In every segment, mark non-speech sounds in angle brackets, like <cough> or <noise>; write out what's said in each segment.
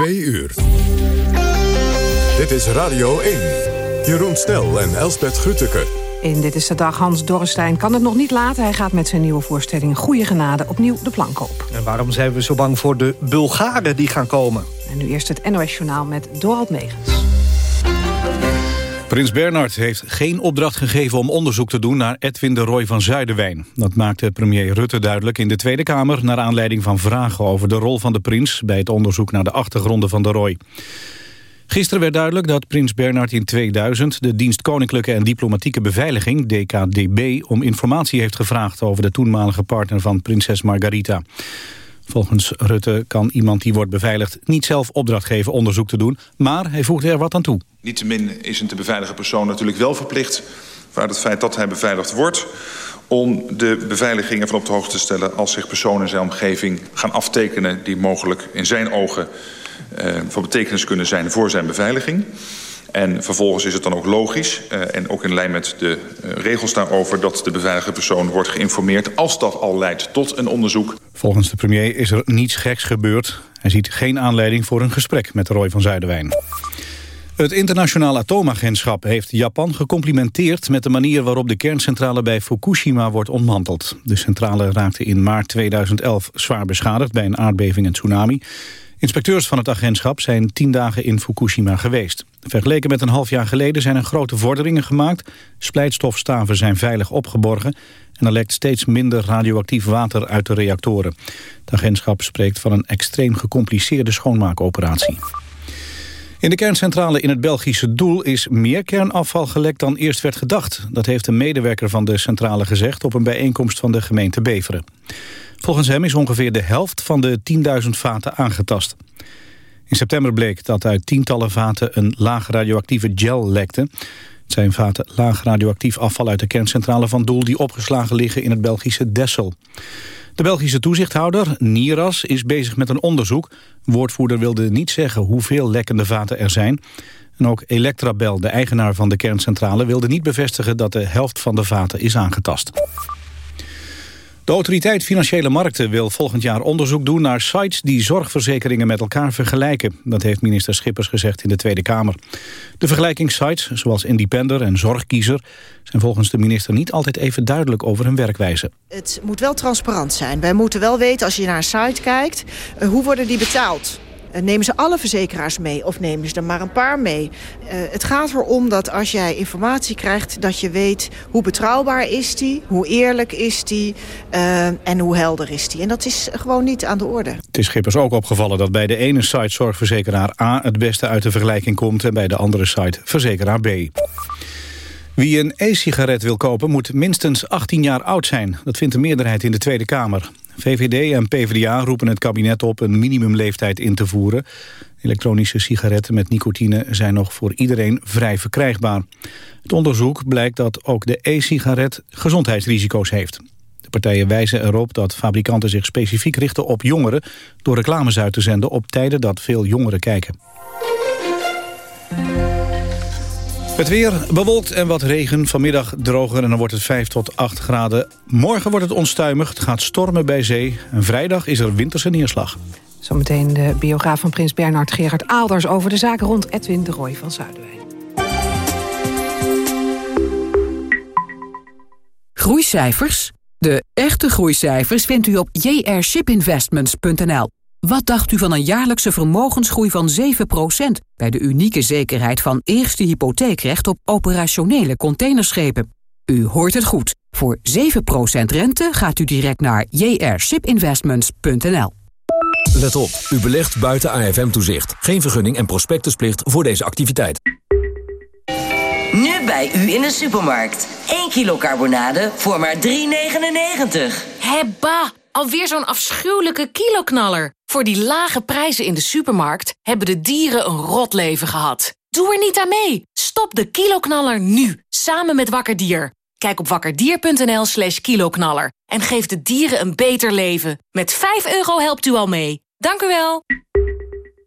Twee uur. Dit is Radio 1. Jeroen Snel en Elsbeth Grütke. In Dit is de Dag Hans Dorrestein kan het nog niet laten. Hij gaat met zijn nieuwe voorstelling Goede Genade opnieuw de plank op. En waarom zijn we zo bang voor de Bulgaren die gaan komen? En nu eerst het NOS Journaal met Dorald Megens. Prins Bernhard heeft geen opdracht gegeven om onderzoek te doen naar Edwin de Roy van Zuiderwijn. Dat maakte premier Rutte duidelijk in de Tweede Kamer... naar aanleiding van vragen over de rol van de prins... bij het onderzoek naar de achtergronden van de Roy. Gisteren werd duidelijk dat prins Bernhard in 2000... de dienst Koninklijke en Diplomatieke Beveiliging, DKDB... om informatie heeft gevraagd over de toenmalige partner van prinses Margarita. Volgens Rutte kan iemand die wordt beveiligd niet zelf opdracht geven onderzoek te doen, maar hij voegt er wat aan toe. Niettemin is een te beveiligen persoon natuurlijk wel verplicht, waar het feit dat hij beveiligd wordt, om de beveiliging ervan op de hoogte te stellen als zich personen in zijn omgeving gaan aftekenen die mogelijk in zijn ogen uh, van betekenis kunnen zijn voor zijn beveiliging. En vervolgens is het dan ook logisch, uh, en ook in lijn met de uh, regels daarover... dat de beveiligde persoon wordt geïnformeerd als dat al leidt tot een onderzoek. Volgens de premier is er niets geks gebeurd. Hij ziet geen aanleiding voor een gesprek met Roy van Zuiderwijn. Het internationaal atoomagentschap heeft Japan gecomplimenteerd... met de manier waarop de kerncentrale bij Fukushima wordt ontmanteld. De centrale raakte in maart 2011 zwaar beschadigd bij een aardbeving en tsunami. Inspecteurs van het agentschap zijn tien dagen in Fukushima geweest. Vergeleken met een half jaar geleden zijn er grote vorderingen gemaakt. Splijtstofstaven zijn veilig opgeborgen... en er lekt steeds minder radioactief water uit de reactoren. Het agentschap spreekt van een extreem gecompliceerde schoonmaakoperatie. In de kerncentrale in het Belgische Doel is meer kernafval gelekt dan eerst werd gedacht. Dat heeft een medewerker van de centrale gezegd op een bijeenkomst van de gemeente Beveren. Volgens hem is ongeveer de helft van de 10.000 vaten aangetast. In september bleek dat uit tientallen vaten een laag radioactieve gel lekte. Het zijn vaten laag radioactief afval uit de kerncentrale van Doel... die opgeslagen liggen in het Belgische Dessel. De Belgische toezichthouder, Niras, is bezig met een onderzoek. woordvoerder wilde niet zeggen hoeveel lekkende vaten er zijn. En ook Electrabel, de eigenaar van de kerncentrale... wilde niet bevestigen dat de helft van de vaten is aangetast. De autoriteit Financiële Markten wil volgend jaar onderzoek doen naar sites die zorgverzekeringen met elkaar vergelijken. Dat heeft minister Schippers gezegd in de Tweede Kamer. De vergelijkingssites, zoals Independer en Zorgkiezer, zijn volgens de minister niet altijd even duidelijk over hun werkwijze. Het moet wel transparant zijn. Wij moeten wel weten, als je naar een site kijkt, uh, hoe worden die betaald? Uh, nemen ze alle verzekeraars mee of nemen ze er maar een paar mee? Uh, het gaat erom dat als jij informatie krijgt... dat je weet hoe betrouwbaar is die, hoe eerlijk is die... Uh, en hoe helder is die. En dat is gewoon niet aan de orde. Het is Schippers ook opgevallen dat bij de ene site zorgverzekeraar A... het beste uit de vergelijking komt en bij de andere site verzekeraar B. Wie een e-sigaret wil kopen moet minstens 18 jaar oud zijn. Dat vindt de meerderheid in de Tweede Kamer. VVD en PvdA roepen het kabinet op een minimumleeftijd in te voeren. Elektronische sigaretten met nicotine zijn nog voor iedereen vrij verkrijgbaar. Het onderzoek blijkt dat ook de e-sigaret gezondheidsrisico's heeft. De partijen wijzen erop dat fabrikanten zich specifiek richten op jongeren... door reclames uit te zenden op tijden dat veel jongeren kijken. Het weer bewolkt en wat regen. Vanmiddag droger en dan wordt het 5 tot 8 graden. Morgen wordt het onstuimig. Het gaat stormen bij zee. En vrijdag is er winterse neerslag. Zometeen de biograaf van prins Bernhard Gerard Aalders... over de zaak rond Edwin de Roy van Zuiderwijn. Groeicijfers? De echte groeicijfers vindt u op jrshipinvestments.nl. Wat dacht u van een jaarlijkse vermogensgroei van 7% bij de unieke zekerheid van eerste hypotheekrecht op operationele containerschepen? U hoort het goed. Voor 7% rente gaat u direct naar jrshipinvestments.nl. Let op, u belegt buiten AFM-toezicht. Geen vergunning en prospectusplicht voor deze activiteit. Nu bij u in de supermarkt. 1 kilo carbonade voor maar 3,99. Hebba! Alweer zo'n afschuwelijke kiloknaller. Voor die lage prijzen in de supermarkt hebben de dieren een rot leven gehad. Doe er niet aan mee. Stop de kiloknaller nu, samen met Wakker Dier. Kijk op wakkerdier.nl slash kiloknaller en geef de dieren een beter leven. Met 5 euro helpt u al mee. Dank u wel.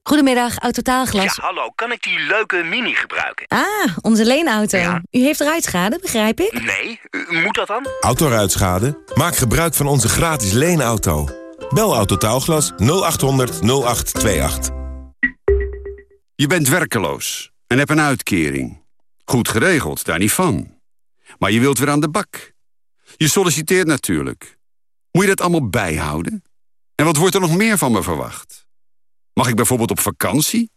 Goedemiddag, Autotaalglas. Ja, hallo. Kan ik die leuke Mini gebruiken? Ah, onze leenauto. Ja. U heeft ruitschade, begrijp ik? Nee, moet dat dan? Autoruitschade? Maak gebruik van onze gratis leenauto. Bel Autotaalglas 0800 0828. Je bent werkeloos en hebt een uitkering. Goed geregeld, daar niet van. Maar je wilt weer aan de bak. Je solliciteert natuurlijk. Moet je dat allemaal bijhouden? En wat wordt er nog meer van me verwacht? Mag ik bijvoorbeeld op vakantie?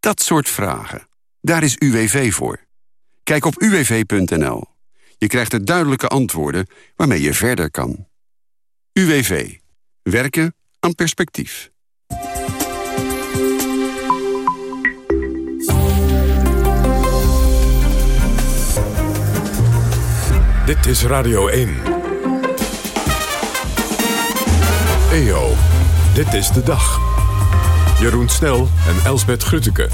Dat soort vragen. Daar is UWV voor. Kijk op uwv.nl. Je krijgt er duidelijke antwoorden waarmee je verder kan. UWV. Werken aan perspectief. Dit is Radio 1. EO, dit is de dag. Jeroen Snel en Elsbeth Grutteke.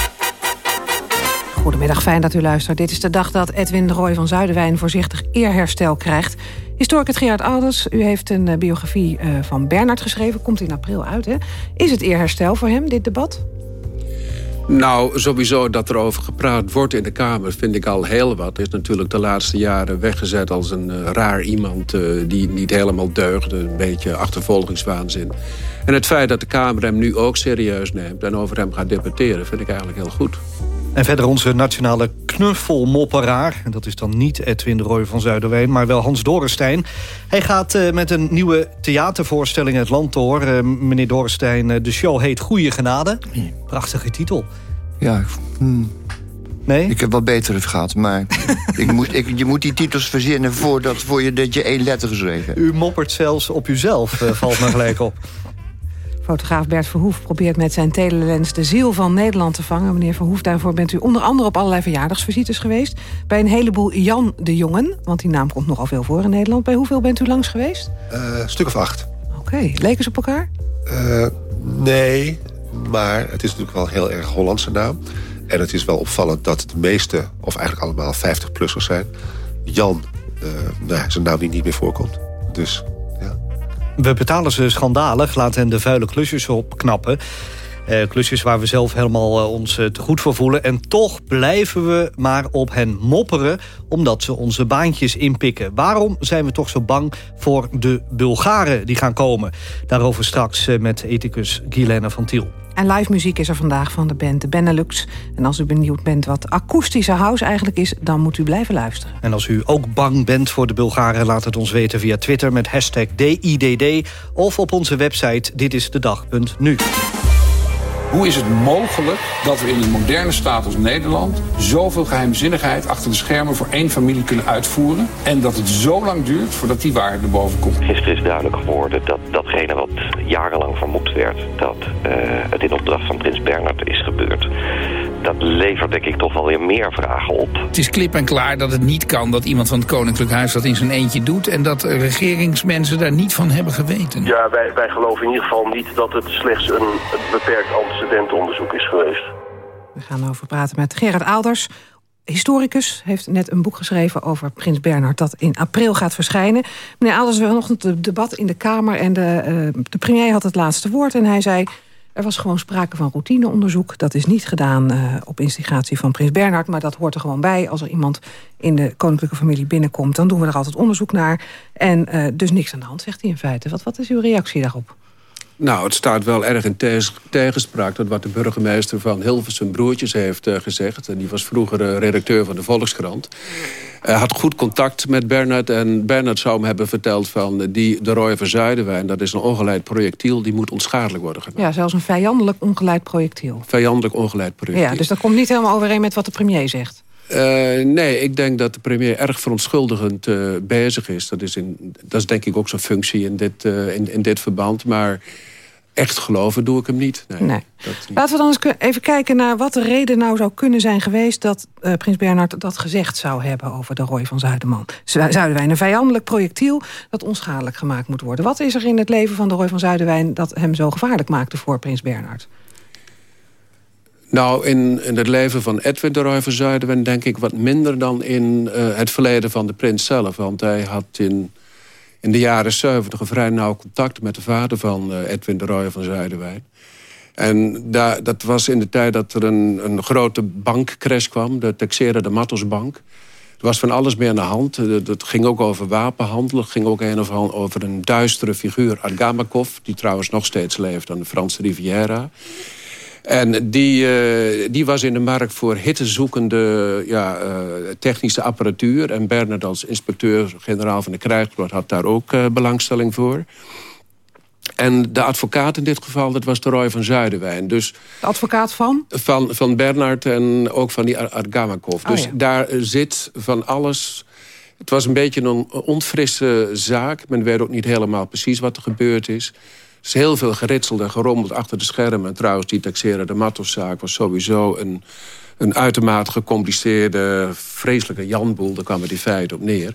Goedemiddag, fijn dat u luistert. Dit is de dag dat Edwin Roy van Zuiderwijn voorzichtig eerherstel krijgt. Historicus Gerard Alders, u heeft een eh, biografie eh, van Bernard geschreven. Komt in april uit, hè? Is het eerherstel voor hem, dit debat? Nou, sowieso dat er over gepraat wordt in de Kamer vind ik al heel wat. Is natuurlijk de laatste jaren weggezet als een uh, raar iemand uh, die niet helemaal deugde. Een beetje achtervolgingswaanzin. En het feit dat de Kamer hem nu ook serieus neemt en over hem gaat debatteren vind ik eigenlijk heel goed. En verder onze nationale knuffelmopperaar. En dat is dan niet Edwin de Roy van Zuiderween, maar wel Hans Dorenstein. Hij gaat uh, met een nieuwe theatervoorstelling het land door. Uh, meneer Dorenstein, uh, de show heet Goeie Genade. Prachtige titel. Ja, hmm. Nee? Ik heb wel betere gehad, maar <laughs> ik moet, ik, je moet die titels verzinnen voordat, voor je, dat je één letter geschreven hebt. U moppert zelfs op uzelf, valt me gelijk op. Fotograaf Bert Verhoef probeert met zijn telelens de ziel van Nederland te vangen. Meneer Verhoef, daarvoor bent u onder andere op allerlei verjaardagsvisites geweest. Bij een heleboel Jan de Jongen, want die naam komt nogal veel voor in Nederland. Bij hoeveel bent u langs geweest? Uh, een stuk of acht. Oké, okay. leken ze op elkaar? Uh, nee, maar het is natuurlijk wel een heel erg Hollandse naam. En het is wel opvallend dat de meeste, of eigenlijk allemaal 50-plussers zijn. Jan, uh, nou, zijn naam die niet meer voorkomt. Dus we betalen ze schandalig, laten hen de vuile klusjes opknappen. Uh, klusjes waar we zelf helemaal uh, ons uh, te goed voor voelen. En toch blijven we maar op hen mopperen... omdat ze onze baantjes inpikken. Waarom zijn we toch zo bang voor de Bulgaren die gaan komen? Daarover straks met ethicus Guilaine van Tiel. En live muziek is er vandaag van de band de Benelux. En als u benieuwd bent wat akoestische house eigenlijk is... dan moet u blijven luisteren. En als u ook bang bent voor de Bulgaren... laat het ons weten via Twitter met hashtag DIDD... of op onze website ditisdedag.nu. Hoe is het mogelijk dat we in een moderne staat als Nederland... zoveel geheimzinnigheid achter de schermen voor één familie kunnen uitvoeren... en dat het zo lang duurt voordat die waarheid naar boven komt? Gisteren is duidelijk geworden dat datgene wat jarenlang vermoed werd... dat uh, het in opdracht van prins Bernhard is gebeurd dat levert denk ik toch wel weer meer vragen op. Het is klip en klaar dat het niet kan dat iemand van het Koninklijk Huis dat in zijn eentje doet... en dat regeringsmensen daar niet van hebben geweten. Ja, wij, wij geloven in ieder geval niet dat het slechts een, een beperkt antecedentenonderzoek is geweest. We gaan over praten met Gerard Aalders, historicus heeft net een boek geschreven over Prins Bernhard... dat in april gaat verschijnen. Meneer Aalders, we hadden nog een debat in de Kamer... en de, uh, de premier had het laatste woord en hij zei... Er was gewoon sprake van routineonderzoek. Dat is niet gedaan uh, op instigatie van prins Bernhard... maar dat hoort er gewoon bij. Als er iemand in de koninklijke familie binnenkomt... dan doen we er altijd onderzoek naar. En uh, dus niks aan de hand, zegt hij in feite. Wat, wat is uw reactie daarop? Nou, het staat wel erg in tegenspraak... tot wat de burgemeester van Hilversum Broertjes heeft uh, gezegd. En die was vroeger uh, redacteur van de Volkskrant. Hij had goed contact met Bernard. En Bernard zou hem hebben verteld van... die de Roy van Zuiderwijn, dat is een ongeleid projectiel... die moet onschadelijk worden gemaakt. Ja, zelfs een vijandelijk ongeleid projectiel. Vijandelijk ongeleid projectiel. Ja, dus dat komt niet helemaal overeen met wat de premier zegt. Uh, nee, ik denk dat de premier erg verontschuldigend uh, bezig is. Dat is, in, dat is denk ik ook zijn functie in dit, uh, in, in dit verband. Maar echt geloven doe ik hem niet. Nee, nee. Laten we dan eens even kijken naar wat de reden nou zou kunnen zijn geweest... dat uh, prins Bernhard dat gezegd zou hebben over de Roy van Zuiderman. Zuiderwijn, een vijandelijk projectiel dat onschadelijk gemaakt moet worden. Wat is er in het leven van de Roy van Zuiderwijn... dat hem zo gevaarlijk maakte voor prins Bernhard? Nou, in, in het leven van Edwin de Roy van Zuiderwijn... denk ik wat minder dan in uh, het verleden van de prins zelf. Want hij had in in de jaren 70 een vrij nauw contact met de vader van uh, Edwin de Roy van Zuiderwijn. En daar, dat was in de tijd dat er een, een grote bankcrash kwam, de Texera de Mattosbank. Er was van alles meer aan de hand. Het ging ook over wapenhandel. Het ging ook een of over een duistere figuur, Argamakov... die trouwens nog steeds leeft aan de Franse Riviera. En die, uh, die was in de markt voor hittezoekende ja, uh, technische apparatuur. En Bernard als inspecteur-generaal van de krijgsmacht had daar ook uh, belangstelling voor. En de advocaat in dit geval, dat was de Roy van Zuiderwijn. Dus de advocaat van? Van, van Bernard en ook van die Argamakov. Oh, dus ja. daar zit van alles... Het was een beetje een onfrisse zaak. Men weet ook niet helemaal precies wat er gebeurd is. Is heel veel geritseld en gerommeld achter de schermen. En trouwens, die taxeren de Matos-zaak was sowieso een, een uitermate gecompliceerde, vreselijke janboel. Daar kwamen die feiten op neer.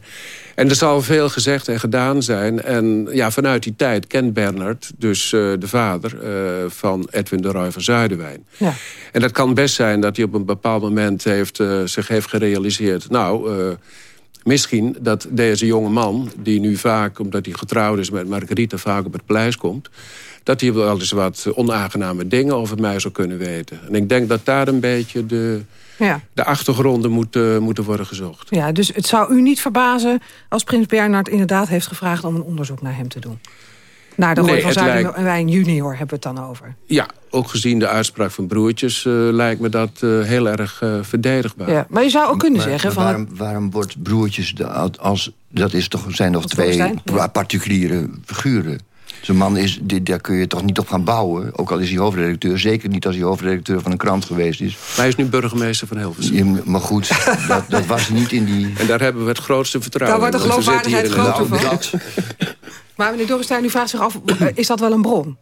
En er zal veel gezegd en gedaan zijn. En ja, vanuit die tijd kent Bernard, dus uh, de vader uh, van Edwin de Roy van Zuiderwijn. Ja. En dat kan best zijn dat hij op een bepaald moment heeft, uh, zich heeft gerealiseerd... nou, misschien dat deze jonge man, die nu vaak, omdat hij getrouwd is met Margarita... vaak op het paleis komt, dat hij wel eens wat onaangename dingen over mij zou kunnen weten. En ik denk dat daar een beetje de... Ja. de achtergronden moeten, moeten worden gezocht. Ja, dus het zou u niet verbazen als prins Bernhard inderdaad heeft gevraagd... om een onderzoek naar hem te doen. Naar de Roy Nee, van het Zuiderwijn lijkt... junior hebben we het dan over. Ja, ook gezien de uitspraak van broertjes uh, lijkt me dat uh, heel erg uh, verdedigbaar. Ja, maar je zou ook kunnen maar, zeggen... Maar van waarom, waarom wordt broertjes, de, als, dat is toch, zijn toch Als twee particuliere figuren? Zo'n man is, die, daar kun je toch niet op gaan bouwen. Ook al is hij hoofdredacteur. Zeker niet als hij hoofdredacteur van een krant geweest is. Hij is nu burgemeester van Hilversum. Je, maar goed, dat, dat was niet in die... En daar hebben we het grootste vertrouwen Daar wordt de in, want we zitten geloofwaardigheid hier in groter van. Maar meneer Dorrestein, u vraagt zich af, <clears throat> is dat wel een bron?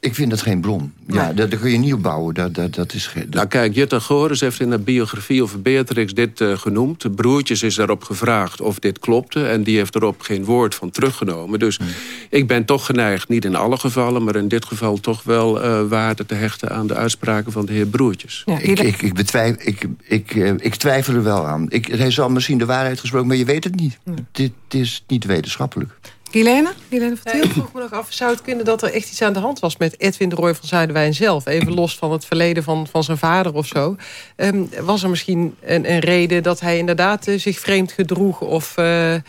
Ik vind dat geen bron. Ja, daar, daar kun je niet op bouwen. Dat, dat, dat is geen, Nou kijk, Jutta Gores heeft in de biografie over Beatrix dit uh, genoemd. De broertjes is daarop gevraagd of dit klopte. En die heeft erop geen woord van teruggenomen. Dus Hmm. ik ben toch geneigd, niet in alle gevallen... maar in dit geval toch wel uh, waarde te hechten aan de uitspraken van de heer Broertjes. Ja, ik, ik, ik, betwijf, ik, ik, uh, ik twijfel er wel aan. Ik, hij zal misschien de waarheid gesproken, maar je weet het niet. Dit is niet wetenschappelijk. Gilene? Gilene Ja, ik vroeg me nog af, zou het kunnen dat er echt iets aan de hand was... met Edwin de Roy van Zuiderwijn zelf? Even los van het verleden van, van zijn vader of zo. Um, was er misschien een, een, reden dat hij inderdaad uh, zich vreemd gedroeg? Of, uh, um,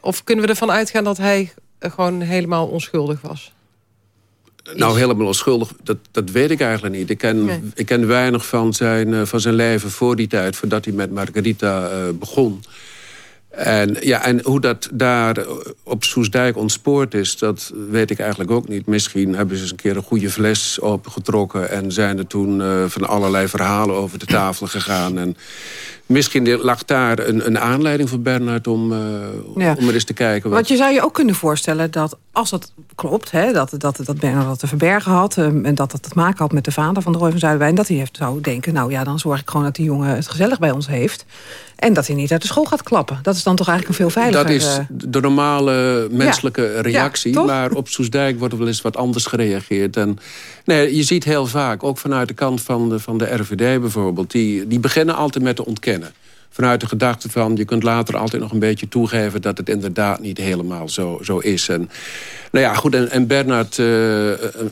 of kunnen we ervan uitgaan dat hij uh, gewoon helemaal onschuldig was? Nou, helemaal onschuldig, dat, dat weet ik eigenlijk niet. Ik ken, nee. ik ken weinig van zijn, van zijn leven voor die tijd... voordat hij met Margarita begon... En, ja, en hoe dat daar op Soesdijk ontspoord is, dat weet ik eigenlijk ook niet. Misschien hebben ze eens een keer een goede fles opgetrokken... en zijn er toen uh, van allerlei verhalen over de tafel gegaan. En misschien lag daar een, een aanleiding voor Bernhard om, uh, ja. om er eens te kijken. Wat... Want je zou je ook kunnen voorstellen dat als dat klopt... Hè, dat, dat, dat Bernhard dat te verbergen had... Um, en dat dat te maken had met de vader van de Roy van Zuiderwijn... dat hij heeft, zou denken, nou ja, dan zorg ik gewoon dat die jongen het gezellig bij ons heeft... En dat hij niet uit de school gaat klappen. Dat is dan toch eigenlijk een veel veiliger... Dat is de normale menselijke ja. reactie. Ja, maar op Soesdijk wordt er wel eens wat anders gereageerd. En, nee, je ziet heel vaak, ook vanuit de kant van de, van de RVD bijvoorbeeld... Die, die beginnen altijd met te ontkennen. Vanuit de gedachte van, je kunt later altijd nog een beetje toegeven... dat het inderdaad niet helemaal zo, zo is. En, nou ja, goed, en, en Bernard, uh,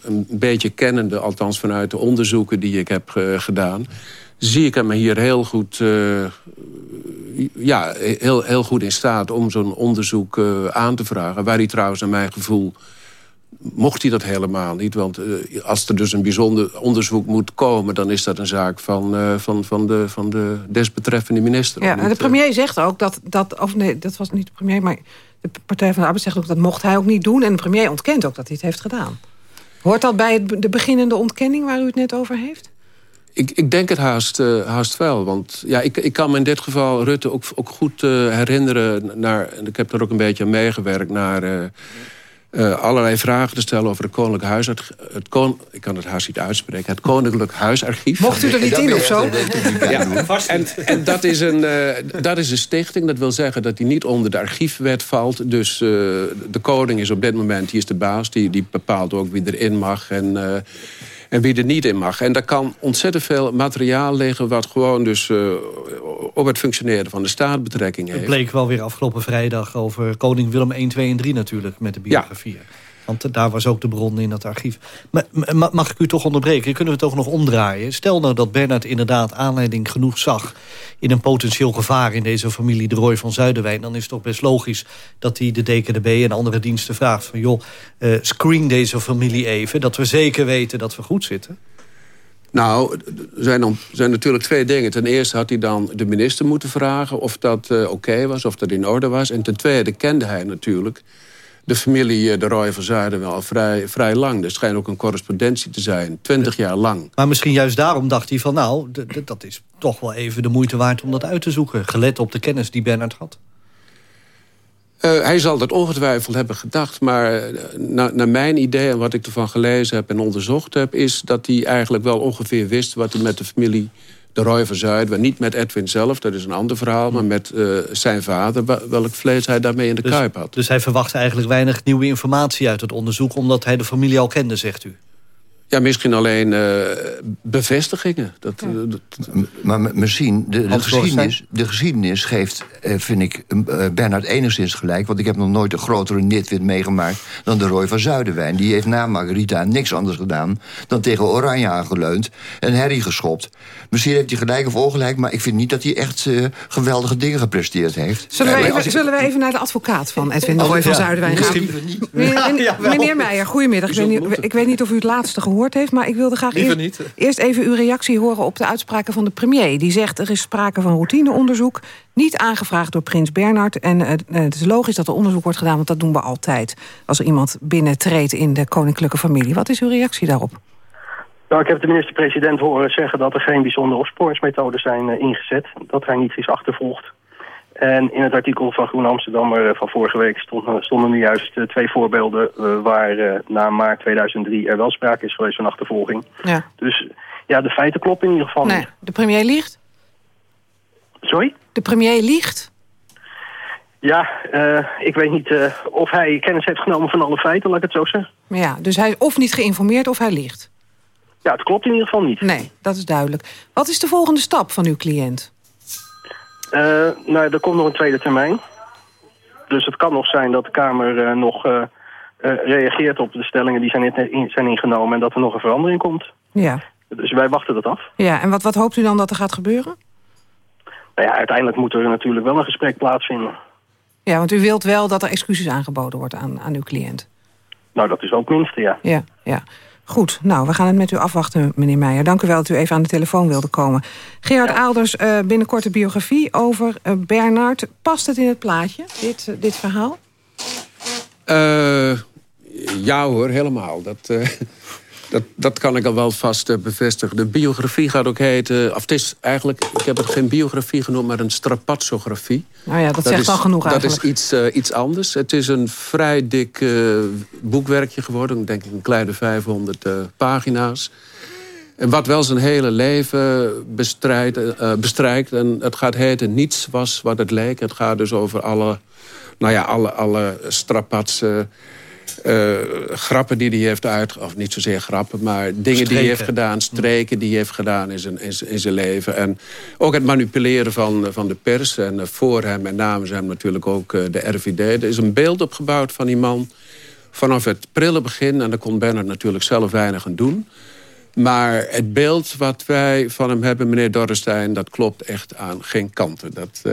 een, beetje kennende... althans vanuit de onderzoeken die ik heb uh, gedaan zie ik hem hier heel goed, uh, ja, heel, heel goed in staat om zo'n onderzoek aan te vragen. Waar hij trouwens naar mijn gevoel mocht hij dat helemaal niet. Want uh, als er dus een bijzonder onderzoek moet komen... dan is dat een zaak van, van, van, de, van de desbetreffende minister. Ja, en de premier zegt ook dat, dat... Of nee, dat was niet de premier, maar de Partij van de Arbeid zegt ook... dat mocht hij ook niet doen. En de premier ontkent ook dat hij het heeft gedaan. Hoort dat bij de beginnende ontkenning waar u het net over heeft? Ik, ik denk het haast, uh, haast wel. Want ja, ik, ik kan me in dit geval Rutte ook, ook goed uh, herinneren... Naar, en ik heb er ook een beetje aan meegewerkt... naar uh, allerlei vragen te stellen over het Koninklijk Huis... Het, kon, ik kan het haast niet uitspreken... het Koninklijk Huisarchief. Mocht u er niet in of zo? Ja, en, en dat, is een, dat is een stichting. Dat wil zeggen dat die niet onder de archiefwet valt. Dus de koning is op dit moment, die is de baas. Die, die bepaalt ook wie erin mag en en wie er niet in mag. En daar kan ontzettend veel materiaal liggen... wat gewoon dus uh, op het functioneren van de staat betrekking heeft. Het bleek wel weer afgelopen vrijdag over koning Willem 1, 2 en 3 natuurlijk... met de biografie. Ja. Want daar was ook de bron in dat archief. Maar, ma- mag ik u toch onderbreken? Kunnen we het nog omdraaien? Stel nou dat Bernard inderdaad aanleiding genoeg zag... in een potentieel gevaar in deze familie de Roy van Zuiderwijn... dan is het toch best logisch dat hij de DKDB en andere diensten vraagt... van joh, eh, screen deze familie even... dat we zeker weten dat we goed zitten. Nou, er zijn, dan, zijn natuurlijk twee dingen. Ten eerste had hij dan de minister moeten vragen of dat eh, oké was, of dat in orde was. En ten tweede kende hij natuurlijk de familie eh, de Roy van Zuiden wel vrij, vrij lang. Er schijnt ook een correspondentie te zijn, twintig jaar lang. Maar misschien juist daarom dacht hij van... nou, dat is toch wel even de moeite waard om dat uit te zoeken. Gelet op de kennis die Bernard had. Eh, hij zal dat ongetwijfeld hebben gedacht. Maar eh, na- naar mijn idee en wat ik ervan gelezen heb en onderzocht heb... is dat hij eigenlijk wel ongeveer wist wat hij met de familie de Roy van Zuid... niet met Edwin zelf, dat is een ander verhaal... maar met eh, zijn vader, welk vlees hij daarmee in de Dus, kuip had. dus hij verwacht eigenlijk weinig nieuwe informatie uit het onderzoek... omdat hij de familie al kende, zegt u. Ja, misschien alleen eh, bevestigingen. Dat, eh, dat- Maar misschien, de, geschiedenis, de geschiedenis geeft, eh, vind ik, eh, Bernard enigszins gelijk. Want ik heb nog nooit een grotere nitwit meegemaakt dan de Roy van Zuiderwijn. Die heeft na Margarita niks anders gedaan dan tegen Oranje aangeleund en herrie geschopt. Misschien heeft hij gelijk of ongelijk, maar ik vind niet dat hij echt eh, geweldige dingen gepresteerd heeft. Zullen we, even, als ik- zullen we even naar de advocaat van Edwin de Roy van Ja, Zuiderwijn gaan? misschien niet. Meneer, Ja, jawel. meneer Meijer, goedemiddag. Ik weet, niet, ik weet niet of u het laatste gehoord heeft... maar ik wilde graag eerst, niet. eerst even uw reactie horen op de uitspraken van de premier. Die zegt er is sprake van routineonderzoek, niet aangevraagd door prins Bernhard. En eh, het is logisch dat er onderzoek wordt gedaan, want dat doen we altijd... als er iemand binnentreedt in de koninklijke familie. Wat is uw reactie daarop? Nou, ik heb de minister-president horen zeggen dat er geen bijzondere opsporingsmethoden zijn eh, ingezet. Dat hij niets is achtervolgd. En in het artikel van Groen Amsterdammer eh, van vorige week stonden, stonden nu juist eh, twee voorbeelden... eh, waar na maart 2003 er wel sprake is geweest van achtervolging. Ja. Dus ja, de feiten kloppen in ieder geval Nee, niet. de premier liegt? Sorry? De premier liegt? Ja, ik weet niet of hij kennis heeft genomen van alle feiten, laat ik het zo zeggen. Ja, dus hij is of niet geïnformeerd of hij liegt. Ja, het klopt in ieder geval niet. Nee, dat is duidelijk. Wat is de volgende stap van uw cliënt? Eh, nou, er komt nog een tweede termijn. Dus het kan nog zijn dat de Kamer eh, nog eh, reageert op de stellingen die zijn, in, in- zijn ingenomen... en dat er nog een verandering komt. Ja. Dus wij wachten dat af. Ja, en wat, wat hoopt u dan dat er gaat gebeuren? Nou ja, uiteindelijk moet er natuurlijk wel een gesprek plaatsvinden. Ja, want u wilt wel dat er excuses aangeboden wordt aan, aan uw cliënt. Nou, dat is ook het minste, ja. Ja, ja. Goed, nou, we gaan het met u afwachten, meneer Meijer. Dank u wel dat u even aan de telefoon wilde komen. Gerard Aalders, eh, binnenkort een biografie over eh, Bernard. Past het in het plaatje, dit, eh, dit verhaal? Eh, ja hoor, helemaal. Dat, eh, dat, dat kan ik al wel vast eh, bevestigen. De biografie gaat ook heten... Of het is eigenlijk, ik heb het geen biografie genoemd... maar een strapazzografie. Nou ja, dat, zegt is, al genoeg Dat eigenlijk. is iets, eh, iets anders. Het is een vrij dik eh, boekwerkje geworden. Denk ik een kleine 500 eh, pagina's. En wat wel zijn hele leven bestrijdt, bestrijkt. En het gaat heten Niets was wat het leek. Het gaat dus over alle, nou ja, alle, alle strapatsen... eh, grappen die hij heeft uit... of niet zozeer grappen, maar dingen die hij heeft gedaan... streken die hij heeft gedaan in zijn, in zijn, leven. En ook het manipuleren van, van de pers. En eh, voor hem en namens hem natuurlijk ook eh, de RVD. Er is een beeld opgebouwd van die man... vanaf het prille begin. En daar kon Bernard natuurlijk zelf weinig aan doen... Maar het beeld wat wij van hem hebben, meneer Dorrestein... dat klopt echt aan geen kanten. Dat, eh,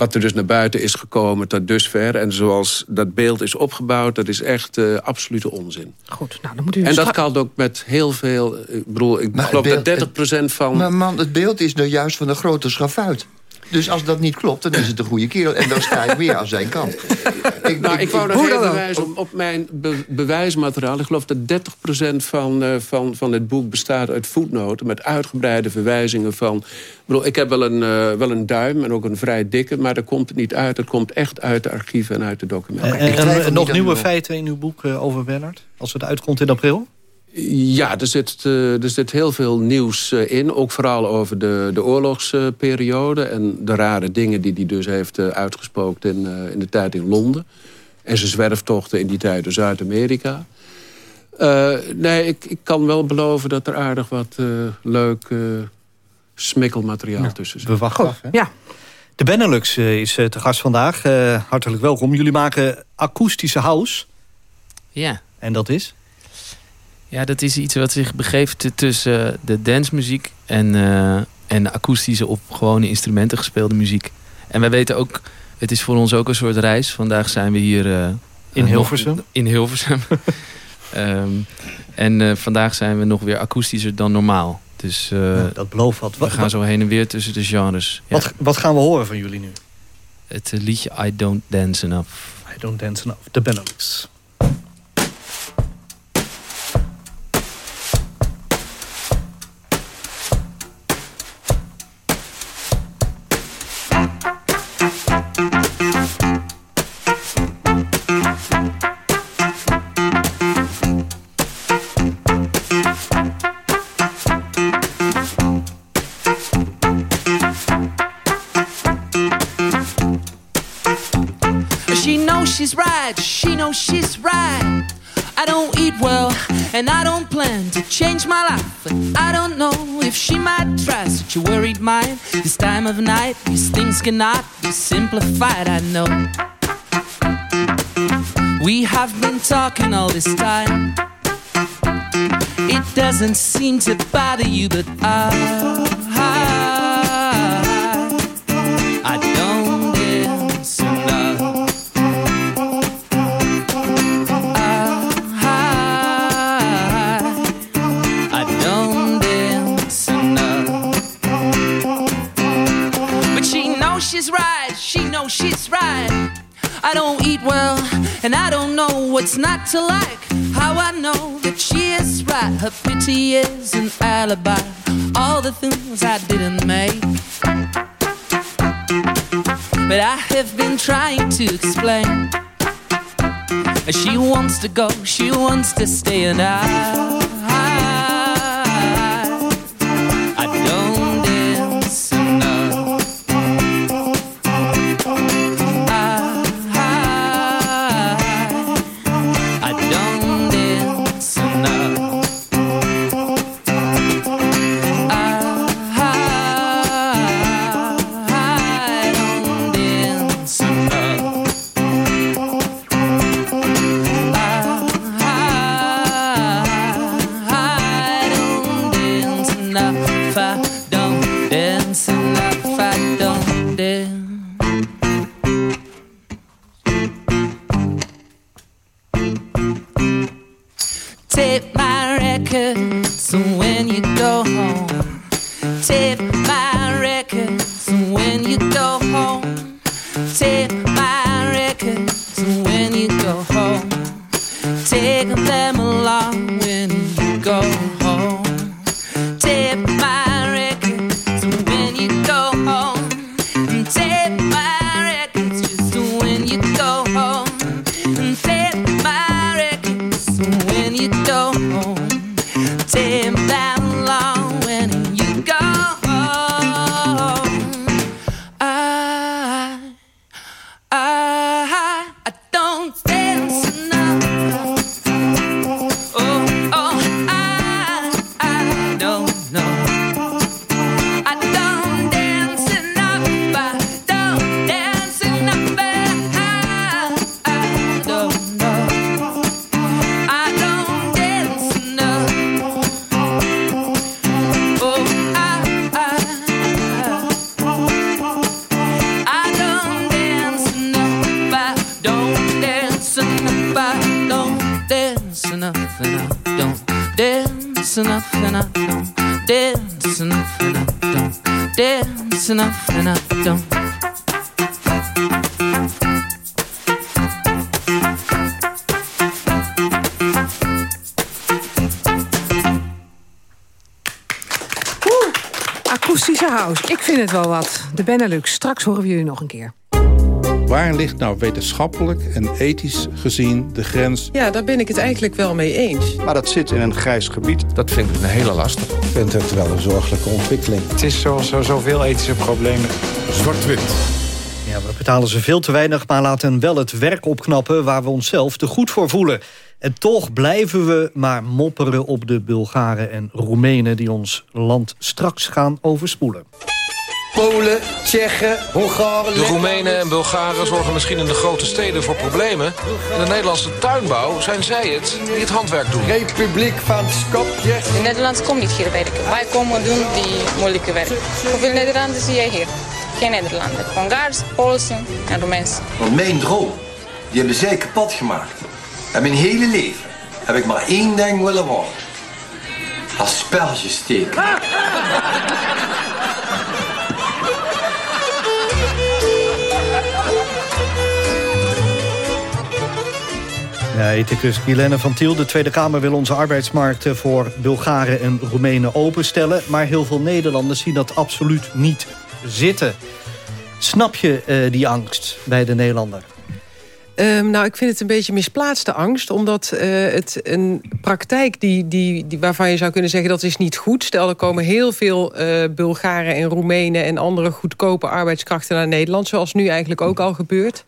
wat er dus naar buiten is gekomen tot dusver... en zoals dat beeld is opgebouwd, dat is echt eh, absolute onzin. Goed, nou dan moet u... En dat kan ook met heel veel... eh, Ik bedoel, ik Maar geloof dat beeld- 30% van... Maar man, het beeld is nou juist van een grote schafuit. Dus als dat niet klopt, dan is het een goede kerel. En dan sta ik weer aan zijn kant. Ik, Nou, ik wou nog Hoe even bewijzen op, op mijn be- bewijsmateriaal. Ik geloof dat 30% van, eh, van, van het boek bestaat uit voetnoten... met uitgebreide verwijzingen van... Ik, bedoel, ik heb wel een, eh, wel een duim en ook een vrij dikke... maar daar komt het niet uit. Het komt echt uit de archieven en uit de documenten. En, en- en nog nieuwe feiten in uw boek eh, over Bernard? Als het uitkomt in april? Ja, er zit, eh, er zit heel veel nieuws eh, in. Ook vooral over de, de oorlogsperiode... en de rare dingen die hij dus heeft eh, uitgespookt in, eh, in de tijd in Londen. En zijn zwerftochten in die tijd door Zuid-Amerika. Eh, nee, ik, ik kan wel beloven dat er aardig wat eh, leuk eh, smikkelmateriaal tussen zit. We wachten af, hè? Ja. De Benelux is te gast vandaag. Eh, hartelijk welkom. Jullie maken akoestische house. Ja. En dat is? Ja, dat is iets wat zich begeeft tussen de dancemuziek en, uh, en akoestische op gewone instrumenten gespeelde muziek. En wij weten ook, het is voor ons ook een soort reis. Vandaag zijn we hier... Uh, in Hilversum? Nog, in Hilversum. um, en uh, vandaag zijn we nog weer akoestischer dan normaal. Dus ja, dat belooft wat. We gaan zo heen en weer tussen de genres. Wat, ja. wat gaan we horen van jullie nu? Het liedje I Don't Dance Enough. I Don't Dance Enough, de Benelux. And I don't plan to change my life. But I don't know if she might try. Such a worried mind. This time of night, these things cannot be simplified. I know. We have been talking all this time. It doesn't seem to bother you, but I. I, I don't eat well, and I don't know what's not to like. How I know that she is right, her pity is an alibi. All the things I didn't make. But I have been trying to explain. She wants to go, she wants to stay, and I. you go home. Benelux, straks horen we jullie nog een keer. Waar ligt nou wetenschappelijk en ethisch gezien de grens? Ja, daar ben ik het eigenlijk wel mee eens. Maar dat zit in een grijs gebied. Dat vind ik een hele lastig. Ik vind het wel een zorgelijke ontwikkeling. Het is zoals zo, zoveel ethische problemen. Zwart-wit. Ja, we betalen ze veel te weinig, maar laten wel het werk opknappen... waar we onszelf te goed voor voelen. En toch blijven we maar mopperen op de Bulgaren en Roemenen... die ons land straks gaan overspoelen. Polen, Tsjechen, Hongaren... De Roemenen en Bulgaren zorgen misschien in de grote steden voor problemen. In de Nederlandse tuinbouw zijn zij het die het handwerk doen. Republiek van Skopje. De Nederlanders komen niet hier werken. Wij komen doen die moeilijke werk. Hoeveel Nederlanders zie jij hier? Geen Nederlander. Hongaars, Poolsen en Roemeens. Want mijn droom, die hebben zij kapot gemaakt. En mijn hele leven heb ik maar één ding willen worden. Als <laughs> Ja, ethicus Guilaine van Tiel. De Tweede Kamer wil onze arbeidsmarkt voor Bulgaren en Roemenen openstellen. Maar heel veel Nederlanders zien dat absoluut niet zitten. Snap je uh, die angst bij de Nederlander? Um, nou, ik vind het een beetje misplaatste angst. Omdat uh, het een praktijk die, die, die, waarvan je zou kunnen zeggen... dat is niet goed. Stel, er komen heel veel uh, Bulgaren en Roemenen... en andere goedkope arbeidskrachten naar Nederland. Zoals nu eigenlijk ook al gebeurt.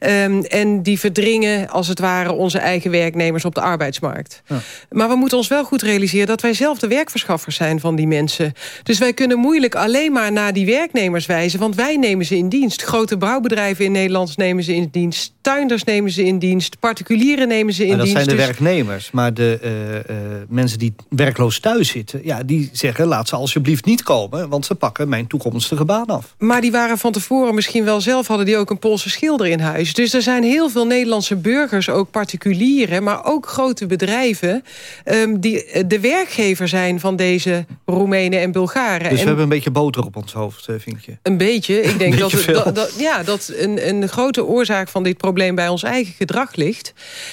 Um, en die verdringen, als het ware, onze eigen werknemers op de arbeidsmarkt. Ja. Maar we moeten ons wel goed realiseren... dat wij zelf de werkverschaffers zijn van die mensen. Dus wij kunnen moeilijk alleen maar naar die werknemers wijzen. Want wij nemen ze in dienst. Grote bouwbedrijven in Nederland nemen ze in dienst. Tuinders nemen ze in dienst. Particulieren nemen ze in maar dat dienst. zijn de Dus- werknemers. Maar de uh, uh, mensen die werkloos thuis zitten... Ja, die zeggen laat ze alsjeblieft niet komen... want ze pakken mijn toekomstige baan af. Maar die waren van tevoren misschien wel zelf... hadden die ook een Poolse schilder in huis. Dus er zijn heel veel Nederlandse burgers, ook particulieren... maar ook grote bedrijven... Um, die de werkgever zijn van deze Roemenen en Bulgaren. Dus en we hebben een beetje boter op ons hoofd, vind je? Een beetje. Ik <laughs> denk Beetje dat, dat- ja, dat een, een grote oorzaak van dit probleem bij ons eigen gedrag ligt.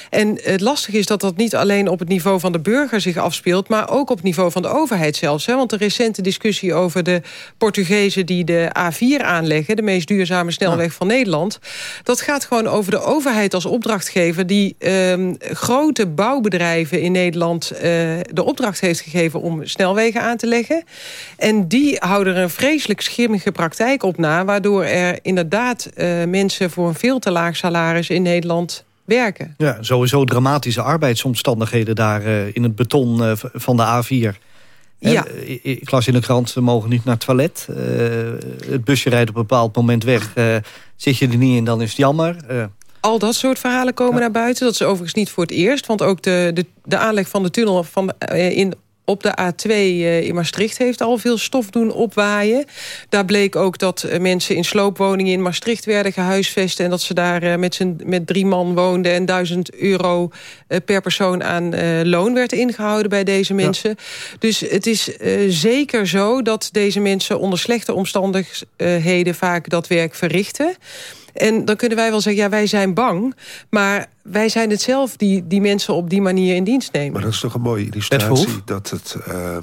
En het lastige is dat dat niet alleen op het niveau van de burger zich afspeelt... maar ook op het niveau van de overheid zelfs. Hè? Want de recente discussie over de Portugezen die de A4 aanleggen... de meest duurzame snelweg van Nederland... dat gaat gewoon over de overheid als opdrachtgever... die ehm, grote bouwbedrijven in Nederland eh, de opdracht heeft gegeven... om snelwegen aan te leggen. En die houden er een vreselijk schimmige praktijk op na... waardoor er inderdaad eh, mensen voor een veel te laag salaris in Nederland werken. Ja, sowieso dramatische arbeidsomstandigheden daar eh, in het beton eh, van de A4. Hè, Ja. ik- Ik las in de krant, ze mogen niet naar het toilet. Eh, het busje rijdt op een bepaald moment weg. Eh, zit je er niet in, dan is het jammer. Eh, Al dat soort verhalen komen naar buiten. Dat is overigens niet voor het eerst. Want ook de, de, de aanleg van de tunnel van, eh, in, op de A2 eh, in Maastricht heeft al veel stof doen opwaaien. Daar bleek ook dat eh, mensen in sloopwoningen in Maastricht werden gehuisvest... en dat ze daar eh, met, met drie man woonden... en duizend euro per persoon aan loon werd ingehouden bij deze mensen. Dus het is zeker zo dat deze mensen onder slechte omstandigheden... vaak dat werk verrichten. En dan kunnen wij wel zeggen, ja, wij zijn bang. Maar wij zijn het zelf die die mensen op die manier in dienst nemen. Maar dat is toch een mooie illustratie dat het... eh,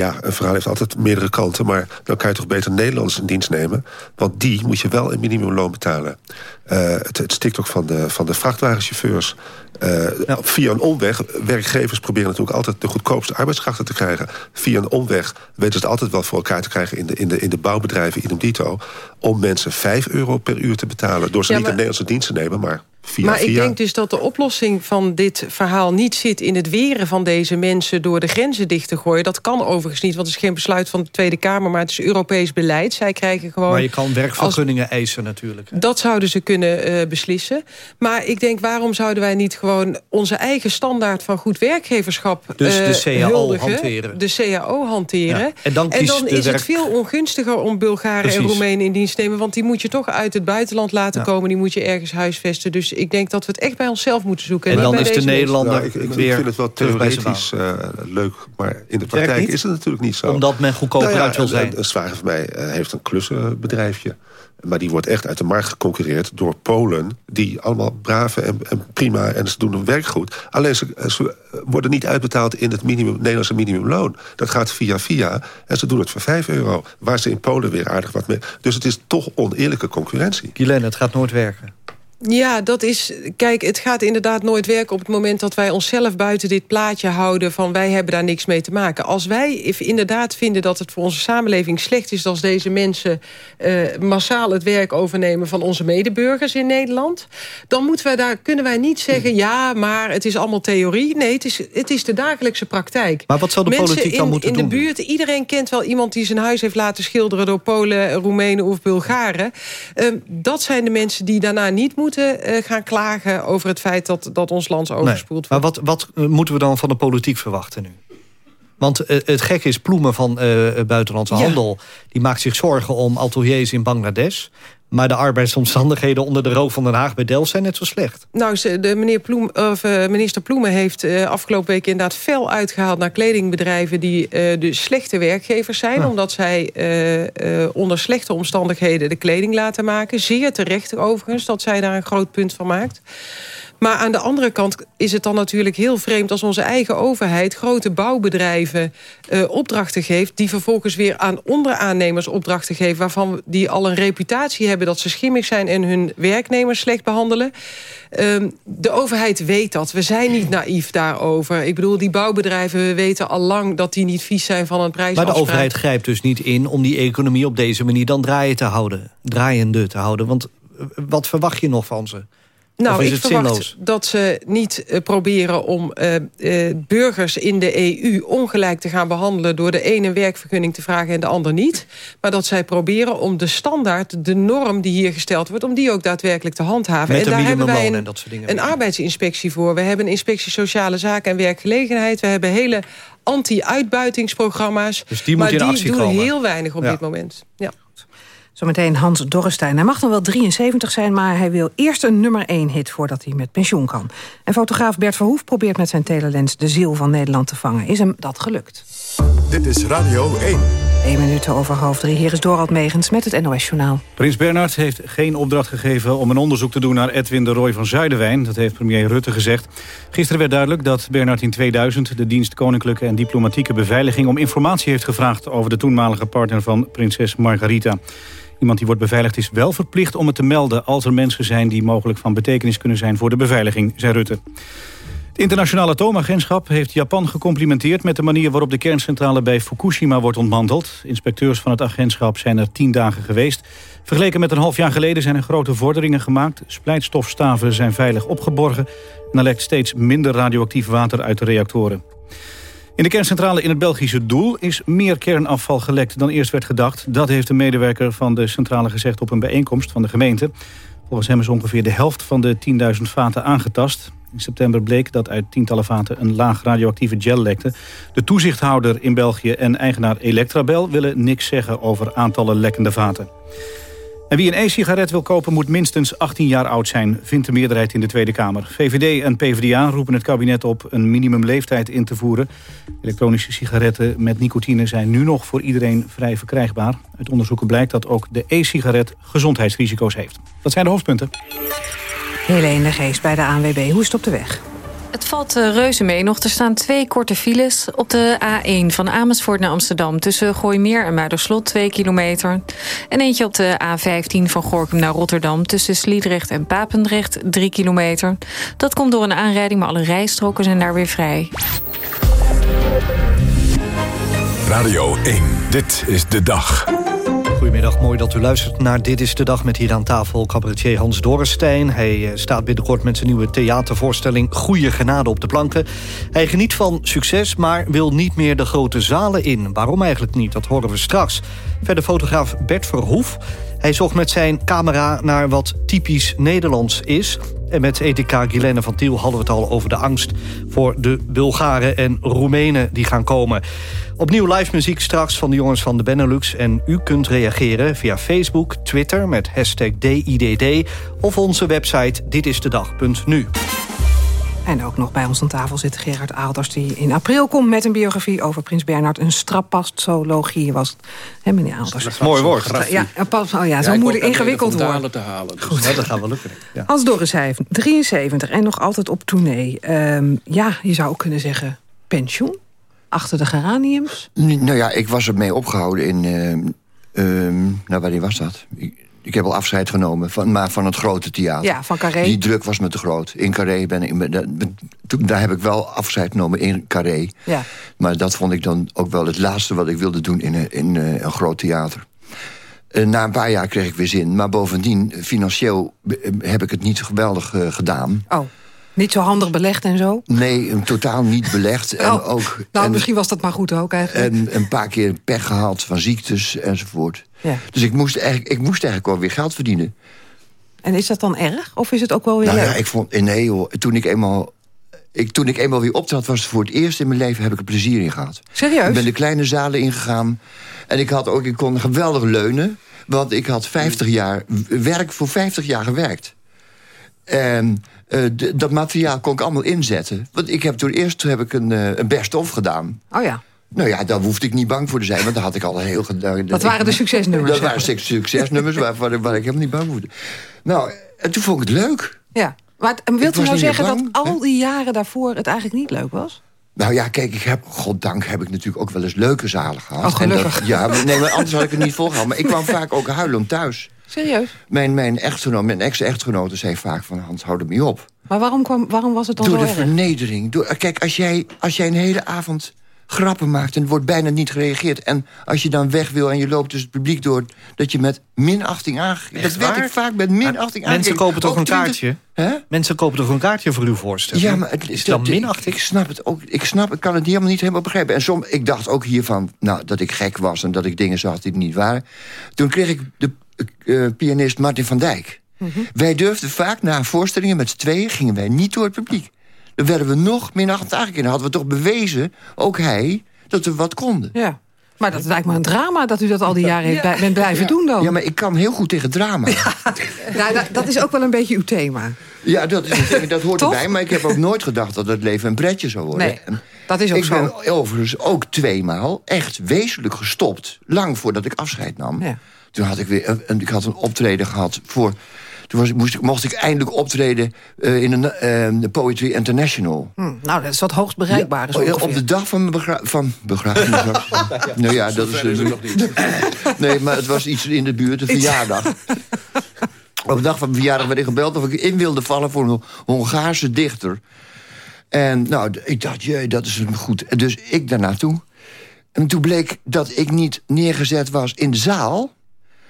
ja, een verhaal heeft altijd meerdere kanten... maar dan kan je toch beter Nederlanders in dienst nemen... want die moet je wel een minimumloon betalen. Eh, het, het stikt ook van de, van de vrachtwagenchauffeurs. Eh, Via een omweg, werkgevers proberen natuurlijk altijd... de goedkoopste arbeidskrachten te krijgen. Via een omweg weten ze het altijd wel voor elkaar te krijgen... in de, in de, in de bouwbedrijven, idem dito... om mensen 5 euro per uur te betalen... door ze Ja, niet in Nederlandse dienst te nemen... maar via maar ik via. denk dus dat de oplossing van dit verhaal niet zit in het weren van deze mensen door de grenzen dicht te gooien. Dat kan overigens niet, want het is geen besluit van de Tweede Kamer, maar het is Europees beleid. Zij krijgen gewoon. maar je kan werkvergunningen eisen natuurlijk. hè. Dat zouden ze kunnen eh, beslissen. Maar ik denk, waarom zouden wij niet gewoon onze eigen standaard van goed werkgeverschap Dus de eh, CAO huldigen, hanteren. De CAO hanteren. Ja. En dan is werk- het veel ongunstiger om Bulgaren en. Roemenen in dienst te nemen. Want die moet je toch uit het buitenland laten Ja. komen. Die moet je ergens huisvesten. Dus ik denk dat we het echt bij onszelf moeten zoeken. En dan is de. Nederlander Nou, ik, ik, ik weer vind het wel theoretisch eh, leuk, maar in de praktijk is het natuurlijk niet zo. Omdat men goedkoper Nou ja, uit wil een- zijn. Een, een zwager van mij eh, heeft een klussenbedrijfje. Maar die wordt echt uit de markt geconcurreerd door Polen... die allemaal brave en, en prima en ze doen hun werk goed. Alleen ze, ze worden niet uitbetaald in het minimum, Nederlandse minimumloon. Dat gaat via via en ze doen het voor 5 euro. Waar ze in Polen weer aardig wat mee... Dus het is toch oneerlijke concurrentie. Guilaine, het gaat nooit werken. Ja, dat is... Kijk, het gaat inderdaad nooit werken op het moment dat wij onszelf buiten dit plaatje houden van wij hebben daar niks mee te maken. Als wij inderdaad vinden dat het voor onze samenleving slecht is als deze mensen uh, massaal het werk overnemen van onze medeburgers in Nederland, dan moeten wij daar, kunnen wij niet zeggen ja, maar het is allemaal theorie. Nee, het is, het is de dagelijkse praktijk. Maar wat zou de mensen politiek dan in, moeten in doen? de buurt, iedereen kent wel iemand die zijn huis heeft laten schilderen door Polen, Roemenen of Bulgaren. Uh, dat zijn de mensen die daarna niet moeten uh, gaan klagen over het feit dat, dat ons land overspoeld nee, wordt. Maar wat, wat uh, moeten we dan van de politiek verwachten nu? Want uh, het gekke is, Ploemen van Buitenlandse ja. Handel... die maakt zich zorgen om ateliers in Bangladesh. Maar de arbeidsomstandigheden onder de rook van Den Haag bij Delft zijn net zo slecht. Nou, de meneer Ploem, of, uh, minister Ploemen heeft uh, afgelopen week inderdaad fel uitgehaald... naar kledingbedrijven die uh, de slechte werkgevers zijn... Ja. omdat zij onder slechte omstandigheden de kleding laten maken. Zeer terecht overigens dat zij daar een groot punt van maakt. Maar aan de andere kant is het dan natuurlijk heel vreemd... als onze eigen overheid grote bouwbedrijven uh, opdrachten geeft... die vervolgens weer aan onderaannemers opdrachten geven... waarvan die al een reputatie hebben dat ze schimmig zijn... en hun werknemers slecht behandelen. Uh, de overheid weet dat. We zijn niet naïef daarover. Ik bedoel, die bouwbedrijven we weten al lang... dat die niet vies zijn van een prijsafspraak. Maar de overheid grijpt dus niet in om die economie op deze manier dan draaien te houden. Draaiende te houden. Want wat verwacht je nog van ze? Nou, ik verwacht zinloos? dat ze niet uh, proberen om uh, uh, burgers in de EU ongelijk te gaan behandelen... door de ene werkvergunning te vragen en de ander niet. Maar dat zij proberen om de standaard, de norm die hier gesteld wordt... om die ook daadwerkelijk te handhaven. Met en daar hebben wij een, en dat soort dingen een arbeidsinspectie voor. We hebben een inspectie Sociale Zaken en Werkgelegenheid. We hebben hele anti-uitbuitingsprogramma's. Dus die maar die doen komen. heel weinig op Ja. dit moment. Ja. Zometeen Hans Dorrestein. Hij mag nog wel 73 zijn, maar hij wil eerst een nummer 1 hit voordat hij met pensioen kan. En fotograaf Bert Verhoef probeert met zijn telelens de ziel van Nederland te vangen. Is hem dat gelukt? Dit is Radio 1. 1 minuut over half drie. Hier is Dorald Megens met het NOS Journaal. Prins Bernhard heeft geen opdracht gegeven om een onderzoek te doen naar Edwin de Roy van Zuiderwijn. Dat heeft premier Rutte gezegd. Gisteren werd duidelijk dat Bernhard in 2000 de dienst Koninklijke en Diplomatieke Beveiliging om informatie heeft gevraagd over de toenmalige partner van prinses Margarita. Iemand die wordt beveiligd is wel verplicht om het te melden... als er mensen zijn die mogelijk van betekenis kunnen zijn voor de beveiliging, zei Rutte. Het internationale atoomagentschap heeft Japan gecomplimenteerd... met de manier waarop de kerncentrale bij Fukushima wordt ontmanteld. Inspecteurs van het agentschap zijn er tien dagen geweest. Vergeleken met een half jaar geleden zijn er grote vorderingen gemaakt. Splijtstofstaven zijn veilig opgeborgen... en er lekt steeds minder radioactief water uit de reactoren. In de kerncentrale in het Belgische Doel is meer kernafval gelekt dan eerst werd gedacht. Dat heeft een medewerker van de centrale gezegd op een bijeenkomst van de gemeente. Volgens hem is ongeveer de helft van de 10.000 vaten aangetast. In september bleek dat uit tientallen vaten een laag radioactieve gel lekte. De toezichthouder in België en eigenaar Electrabel willen niks zeggen over aantallen lekkende vaten. En wie een e-sigaret wil kopen moet minstens 18 jaar oud zijn, vindt de meerderheid in de Tweede Kamer. VVD en PvdA roepen het kabinet op een minimumleeftijd in te voeren. Elektronische sigaretten met nicotine zijn nu nog voor iedereen vrij verkrijgbaar. Uit onderzoeken blijkt dat ook de e-sigaret gezondheidsrisico's heeft. Dat zijn de hoofdpunten. Helene de Geest bij de ANWB. Hoe is het op de weg? Het valt uh, reuze mee nog. Er staan twee korte files op de A1 van Amersfoort naar Amsterdam... tussen Gooimeer en Muiderslot, 2 kilometer. En eentje op de A15 van Gorkum naar Rotterdam... tussen Sliedrecht en Papendrecht, 3 kilometer. Dat komt door een aanrijding, maar alle rijstroken zijn daar weer vrij. Radio 1, dit is de dag. Goedemiddag, mooi dat u luistert naar Dit is de Dag... met hier aan tafel cabaretier Hans Dorrestein. Hij eh, staat binnenkort met zijn nieuwe theatervoorstelling... Goeie genade op de planken. Hij geniet van succes, maar wil niet meer de grote zalen in. Waarom eigenlijk niet? Dat horen we straks. Verder fotograaf Bert Verhoef. Hij zocht met zijn camera naar wat typisch Nederlands is... En met ethica Guilaine van Tiel hadden we het al over de angst... voor de Bulgaren en Roemenen die gaan komen. Opnieuw live muziek straks van de jongens van de Benelux. En u kunt reageren via Facebook, Twitter met hashtag DIDD... of onze website ditistedag.nu. En ook nog bij ons aan tafel zit Gerard Aalders... die in april komt met een biografie over Prins Bernhard. Een strapastologie was het. Hè, meneer Aalders? Mooi woord. Ja, pas, oh ja, zo moeilijk ingewikkeld woord. te halen. Dus. Goed. Ja, dat gaat wel lukken. Ja. Hij heeft 73 en nog altijd op tournee. Um, ja, je zou ook kunnen zeggen pensioen. Achter de geraniums. Nou ja, ik was ermee opgehouden in... Uh, um, nou, wanneer was dat? Ik, Ik heb al afscheid genomen, van, maar van het grote theater. Ja, van Carré. Die druk was me te groot. In Carré ben ik... ben- ben- toen- daar heb ik wel afscheid genomen in Carré. Ja. Maar dat vond ik dan ook wel het laatste wat ik wilde doen in een, in eh, een groot theater. Eh, na een paar jaar kreeg ik weer zin. Maar bovendien, eh, financieel eh, heb ik het niet geweldig eh, gedaan. Oh, niet zo handig belegd en zo? Nee, een totaal niet belegd. En Oh, ook Nou, en, misschien was dat maar goed ook eigenlijk. en een paar keer pech gehad van ziektes enzovoort. Ja. Dus ik moest, eigenlijk, ik moest eigenlijk wel weer geld verdienen. En is dat dan erg? Of is het ook wel weer Nou leuk? ja, ik vond... eh, Nee hoor, toen ik eenmaal... Ik, toen ik eenmaal weer optrad, was het voor het eerst in mijn leven... heb ik er plezier in gehad. Serieus? Ik ben de kleine zalen ingegaan. En ik, had ook, ik kon geweldig leunen. Want ik had 50 jaar, werk voor 50 jaar gewerkt. En eh, dat materiaal kon ik allemaal inzetten. Want ik heb toen eerst heb ik een, eh, een best-of gedaan. Oh ja. Nou ja, daar hoefde ik niet bang voor te zijn, want daar had ik al heel gedaan. Dat waren de succesnummers, Dat waren suc- succesnummers waar, waar, ik- waar ik helemaal niet bang voor. Nou, en toen vond ik het leuk. Ja. Maar wilt u nou zeggen dat al die jaren daarvoor het eigenlijk niet leuk was? Nou ja, kijk, ik heb, goddank heb ik natuurlijk ook wel eens leuke zalen gehad. Oh, gelukkig. En dat- ja, maar- nee, maar anders had ik het niet volgehouden. Maar ik kwam vaak ook huilend thuis. Serieus? Mijn, mijn, echtgenoot, mijn ex-echtgenote zei vaak van... Hans, hou er mee op. Maar waarom, kwam, waarom was het dan Door zo de erg? vernedering. Door, kijk, als jij, als jij een hele avond grappen maakt... en er wordt bijna niet gereageerd... en als je dan weg wil en je loopt dus het publiek door... dat je met minachting aangegeven... Dat werd ik vaak met minachting aangegeven. Mensen kopen toch Ook een 20 kaartje? Hè? Mensen kopen toch een kaartje voor uw voorstelling? Ja, maar het is dan minachting. Ik, snap het ook. Ik snap, ik kan het helemaal niet helemaal begrijpen. En soms, ik dacht ook hiervan, nou, dat ik gek was en dat ik dingen zag die niet waren. Toen kreeg ik de eh, pianist Martin van Dijk. Wij durfden vaak na voorstellingen met z'n tweeën gingen wij niet door het publiek. Dan werden we nog minachtend aangekeken. Dan hadden we toch bewezen, ook hij, dat we wat konden. Ja. Maar dat lijkt me een drama dat u dat al die jaren bent blijven Ja. doen dan. Ja, maar ik kan heel goed tegen drama. Ja, Nou, dat, dat is ook wel een beetje uw thema. dat, is, dat hoort erbij. Maar ik heb ook nooit gedacht dat het leven een pretje zou worden. Nee, dat is ook ik zo. ben overigens ook tweemaal echt wezenlijk gestopt. Lang voordat ik afscheid nam. Ja. Toen had ik weer een- ik had een optreden gehad voor... Toen was, moest ik, mocht ik eindelijk optreden eh, in een eh, de Poetry International. Hm, nou, dat is wat hoogst bereikbaar is Oh, ja, op de dag van mijn begra van begrafenis. <laughs> nou ja, dat is... Eh, nog niet. <laughs> nee, maar het was iets in de buurt, een verjaardag. Op de dag van mijn verjaardag werd ik gebeld of ik in wilde vallen voor een Hongaarse dichter. En nou, ik dacht, jee, dat is goed. Dus ik daar naartoe. En toen bleek dat ik niet neergezet was in de zaal...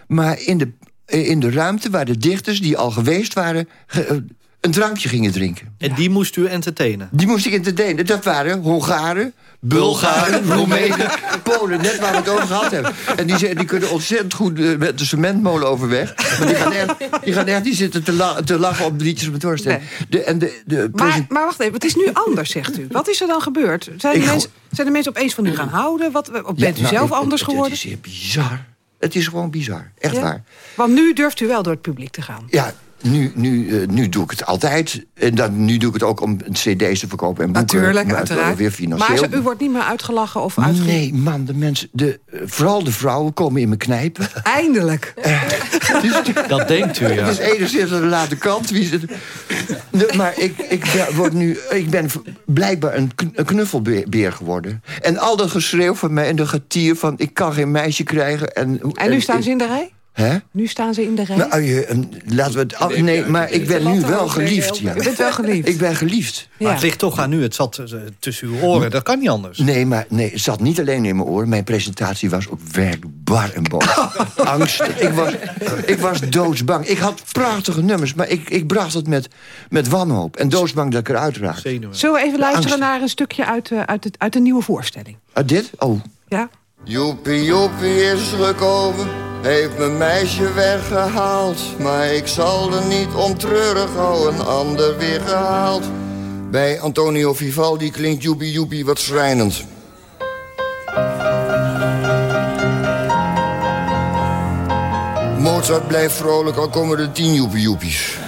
maar in de, in de ruimte waar de dichters die al geweest waren... ge- eh, een drankje gingen drinken. En die moest u entertainen? Die moest ik entertainen. Dat waren Hongaren, Bulgaren, Roemenen, Polen. Net waar we het over gehad hebben. En die, zijn- die kunnen ontzettend goed eh, met de cementmolen overweg. Maar die gaan echt, die, gaan echt, die zitten te, la- te lachen op de liedjes op het. De, en de, de Maar, maar wacht even, het is nu anders, zegt u. Wat is er dan gebeurd? Zijn, de mensen, zijn de mensen opeens van u gaan houden? Wat, of bent u Ja, nou, zelf ik- anders het- geworden? Het is bizar. Het is gewoon bizar. Echt Ja? waar. Want nu durft u wel door het publiek te gaan. Ja, nu, nu, eh, nu doe ik het altijd. En dan, nu doe ik het ook om cd's te verkopen en boeken. Natuurlijk, maar uiteraard. Weer financieel. Maar ze- u wordt niet meer uitgelachen of uitge... Nee, man, de mensen, de, eh, vooral de vrouwen komen in mijn knijpen. Eindelijk. <laughs> Dat denkt u, ja. Het is enigszins aan de late kant. Wie zit... Maar ik, ik, ben- word nu, ik ben blijkbaar een, kn- een knuffelbeer geworden. En al dat geschreeuw van mij en de getier van... ik kan geen meisje krijgen. En, En nu staan ze in de rij? Hè? Nu staan ze in de rij? Nou, je, eh, laten we het... nee, maar ik ben nu wel geliefd. Ja. U bent wel geliefd. Ik ben geliefd. Maar het ligt toch aan u. Het zat eh, tussen uw oren. Dat kan niet anders. Nee, maar nee, het zat niet alleen in mijn oren. Mijn presentatie was ook werkelijk bar en boos. <laughs> Angst. Ik was, ik was doodsbang. Ik had prachtige nummers, maar ik, ik bracht het met, met wanhoop. En doodsbang dat ik eruit raakte. Zullen we even luisteren Angst. naar een stukje uit, eh, uit, het, uit de nieuwe voorstelling? Ah, dit? Oh. Ja? Joepie, joepie is gekomen, heeft mijn meisje weggehaald. Maar ik zal er niet om treurig, al een ander weer gehaald. Bij Antonio Vivaldi klinkt joepie, joepie wat schrijnend. Mozart blijft vrolijk, al komen er tien joepie, joepies.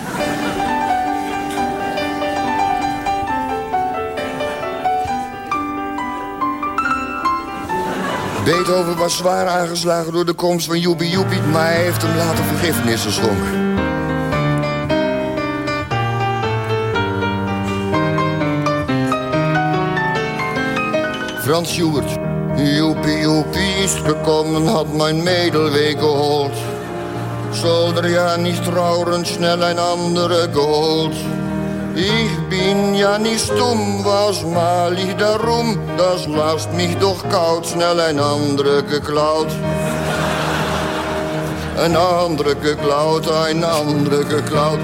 Beethoven was zwaar aangeslagen door de komst van Joepie Joepie... maar hij heeft hem later vergiffenis geschonken. Frans Schubert. Joepie Joepie is gekomen, had mijn medelweek gehoord. soll der ja nicht trauern schnell ein anderer geholt. Ich bin ja nicht dumm, was mal ich darum? Das lasst mich doch kalt, schnell ein anderer geklaut. Een andere geklaut, een andere geklaut.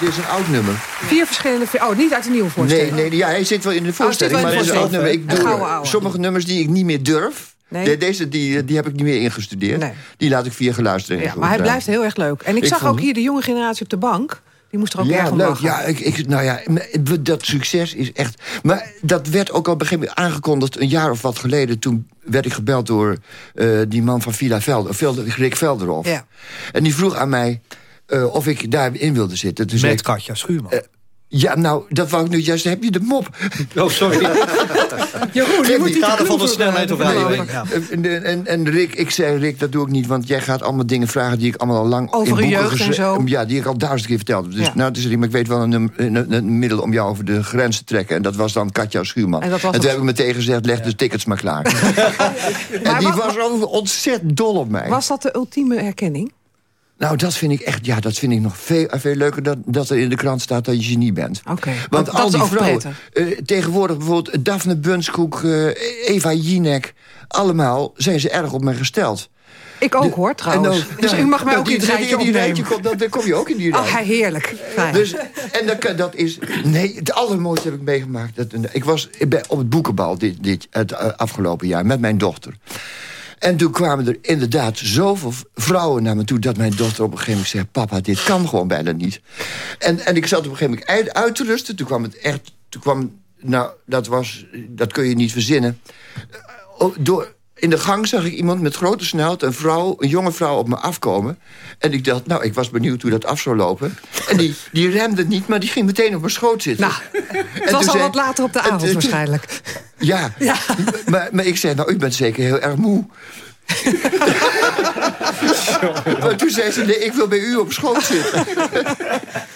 Dit is een oud nummer. Vier verschillende... Oh, niet uit de nieuwe voorstelling. Nee, nee, ja, hij zit wel in de voorstelling, maar het is een oud nummer. Ik doe sommige nummers die ik niet meer durf. Nee. De- Deze die, die heb ik niet meer ingestudeerd. Die laat ik via geluisterd. Ja, maar hij blijft heel erg leuk. En ik, Ik zag vond- ook hier de jonge generatie op de bank. Die moest er ook ja, erg om leuk. lachen. Ja, ik, ik, nou ja, dat succes is echt... Maar dat werd ook al op een gegeven moment aangekondigd... een jaar of wat geleden. Toen werd ik gebeld door eh, die man van Villa Velder, Velder Rick Velderhof. Ja. En die vroeg aan mij eh, of ik daarin wilde zitten. Toen zei Met ik, Katja Schuurman. eh, ja, nou, dat wou ik nu juist... Heb je de mop? Oh, sorry. <laughs> Jeroen, je moet die kader van de snelheid of rijden. Ja. En, en, en Rick, ik zei, Rick, dat doe ik niet, want jij gaat allemaal dingen vragen die ik allemaal al lang Over in boeken jeugd en zo. Ja, die ik al duizend keer verteld heb. Dus Ja. nou, het is Rick, maar ik weet wel een, een, een, een middel om jou over de grens te trekken. En dat was dan Katja Schuurman. En dat was toen het. heb ik meteen gezegd, leg de tickets maar klaar. <laughs> en die was ook ontzettend dol op mij. Was dat de ultieme herkenning? Nou, dat vind ik echt, ja, dat vind ik nog veel, veel leuker dan dat er in de krant staat dat je genie bent. Oké, Want dat al die vrouwen, eh, tegenwoordig bijvoorbeeld Daphne Bunskoek, eh, Eva Jinek, allemaal zijn ze erg op mij gesteld. Ik ook De- hoor, trouwens. dan- <laughs> dus ja, u mag mij nou, ook in die- rijtje die- rijtje komt, dan, dan kom je ook in die rij. <laughs> Oh, heerlijk. Fijn. Dus, en dat, dat is... Nee, het allermooiste heb ik meegemaakt. Dat, ik was ik ben op het boekenbal dit, dit, het eh, afgelopen jaar met mijn dochter. En toen kwamen er inderdaad zoveel vrouwen naar me toe... dat mijn dochter op een gegeven moment zei... papa, dit kan gewoon bijna niet. En, en ik zat op een gegeven moment uit, te rusten. Toen kwam het echt... Toen kwam, nou, dat, was, dat kun je niet verzinnen. Oh, door, in de gang zag ik iemand met grote snelheid, een vrouw, een jonge vrouw op me afkomen. En ik dacht, nou, ik was benieuwd hoe dat af zou lopen. En die, die remde niet, maar die ging meteen op mijn schoot zitten. Nou, Het was al zei- wat later op de avond waarschijnlijk. Ja, Maar, maar ik zei, nou, u bent zeker heel erg moe. <laughs> maar <laughs> toen zei ze, nee, ik wil bij u op schoot zitten.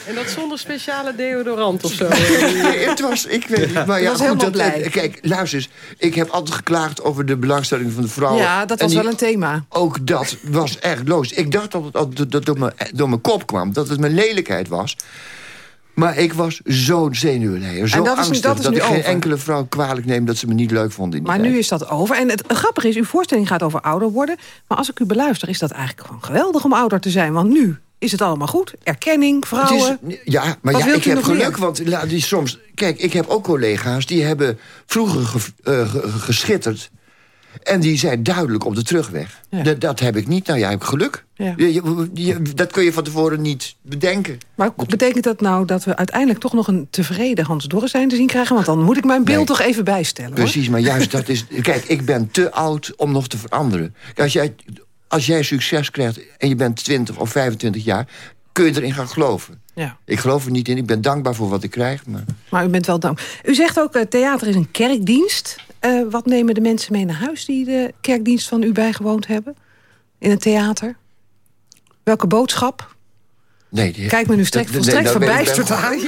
En dat zonder speciale deodorant of zo. <laughs> Nee, het was, ik weet niet, maar ja, was goed, dat, blij. eh, kijk, luister eens, ik heb altijd geklaagd over de belangstelling van de vrouwen. Ja, dat was die- wel een thema. Ook dat was echt loos. Ik dacht dat het altijd dat het door mijn, door mijn kop kwam, dat het mijn lelijkheid was. Maar ik was zo'n zenuwleier, zo En dat is angstig... dat is dat nu ik geen over. enkele vrouw kwalijk neem dat ze me niet leuk vonden. In die Maar tijd. nu is dat over. En het grappige is, uw voorstelling gaat over ouder worden. Maar als ik u beluister, is dat eigenlijk gewoon geweldig om ouder te zijn. Want nu is het allemaal goed. Erkenning, vrouwen. Is, ja, maar Wat ja, ik heb geluk, meer? want die soms... Kijk, ik heb ook collega's die hebben vroeger ge- eh, ge- geschitterd... en die zijn duidelijk op de terugweg. Dat, dat heb ik niet. Nou ja, heb ik geluk. Ja. Je- je- je- dat kun je van tevoren niet bedenken. Maar betekent dat nou dat we uiteindelijk toch nog een tevreden Hans Dorrestein te zien krijgen? Want dan moet ik mijn beeld Nee. toch even bijstellen. hoor. Precies, maar juist dat is... <laughs> Kijk, ik ben te oud om nog te veranderen. Als jij, als jij succes krijgt en je bent 20 of 25 jaar... kun je erin gaan geloven. Ja. Ik geloof er niet in. Ik ben dankbaar voor wat ik krijg. Maar... Maar u bent wel dank. U zegt ook, eh, theater is een kerkdienst. Eh, wat nemen de mensen mee naar huis die de kerkdienst van u bijgewoond hebben? In een theater? Welke boodschap? Nee, die- Kijk me nu strekt- volstrekt daar ben ik- verbijsterd aan. Ik,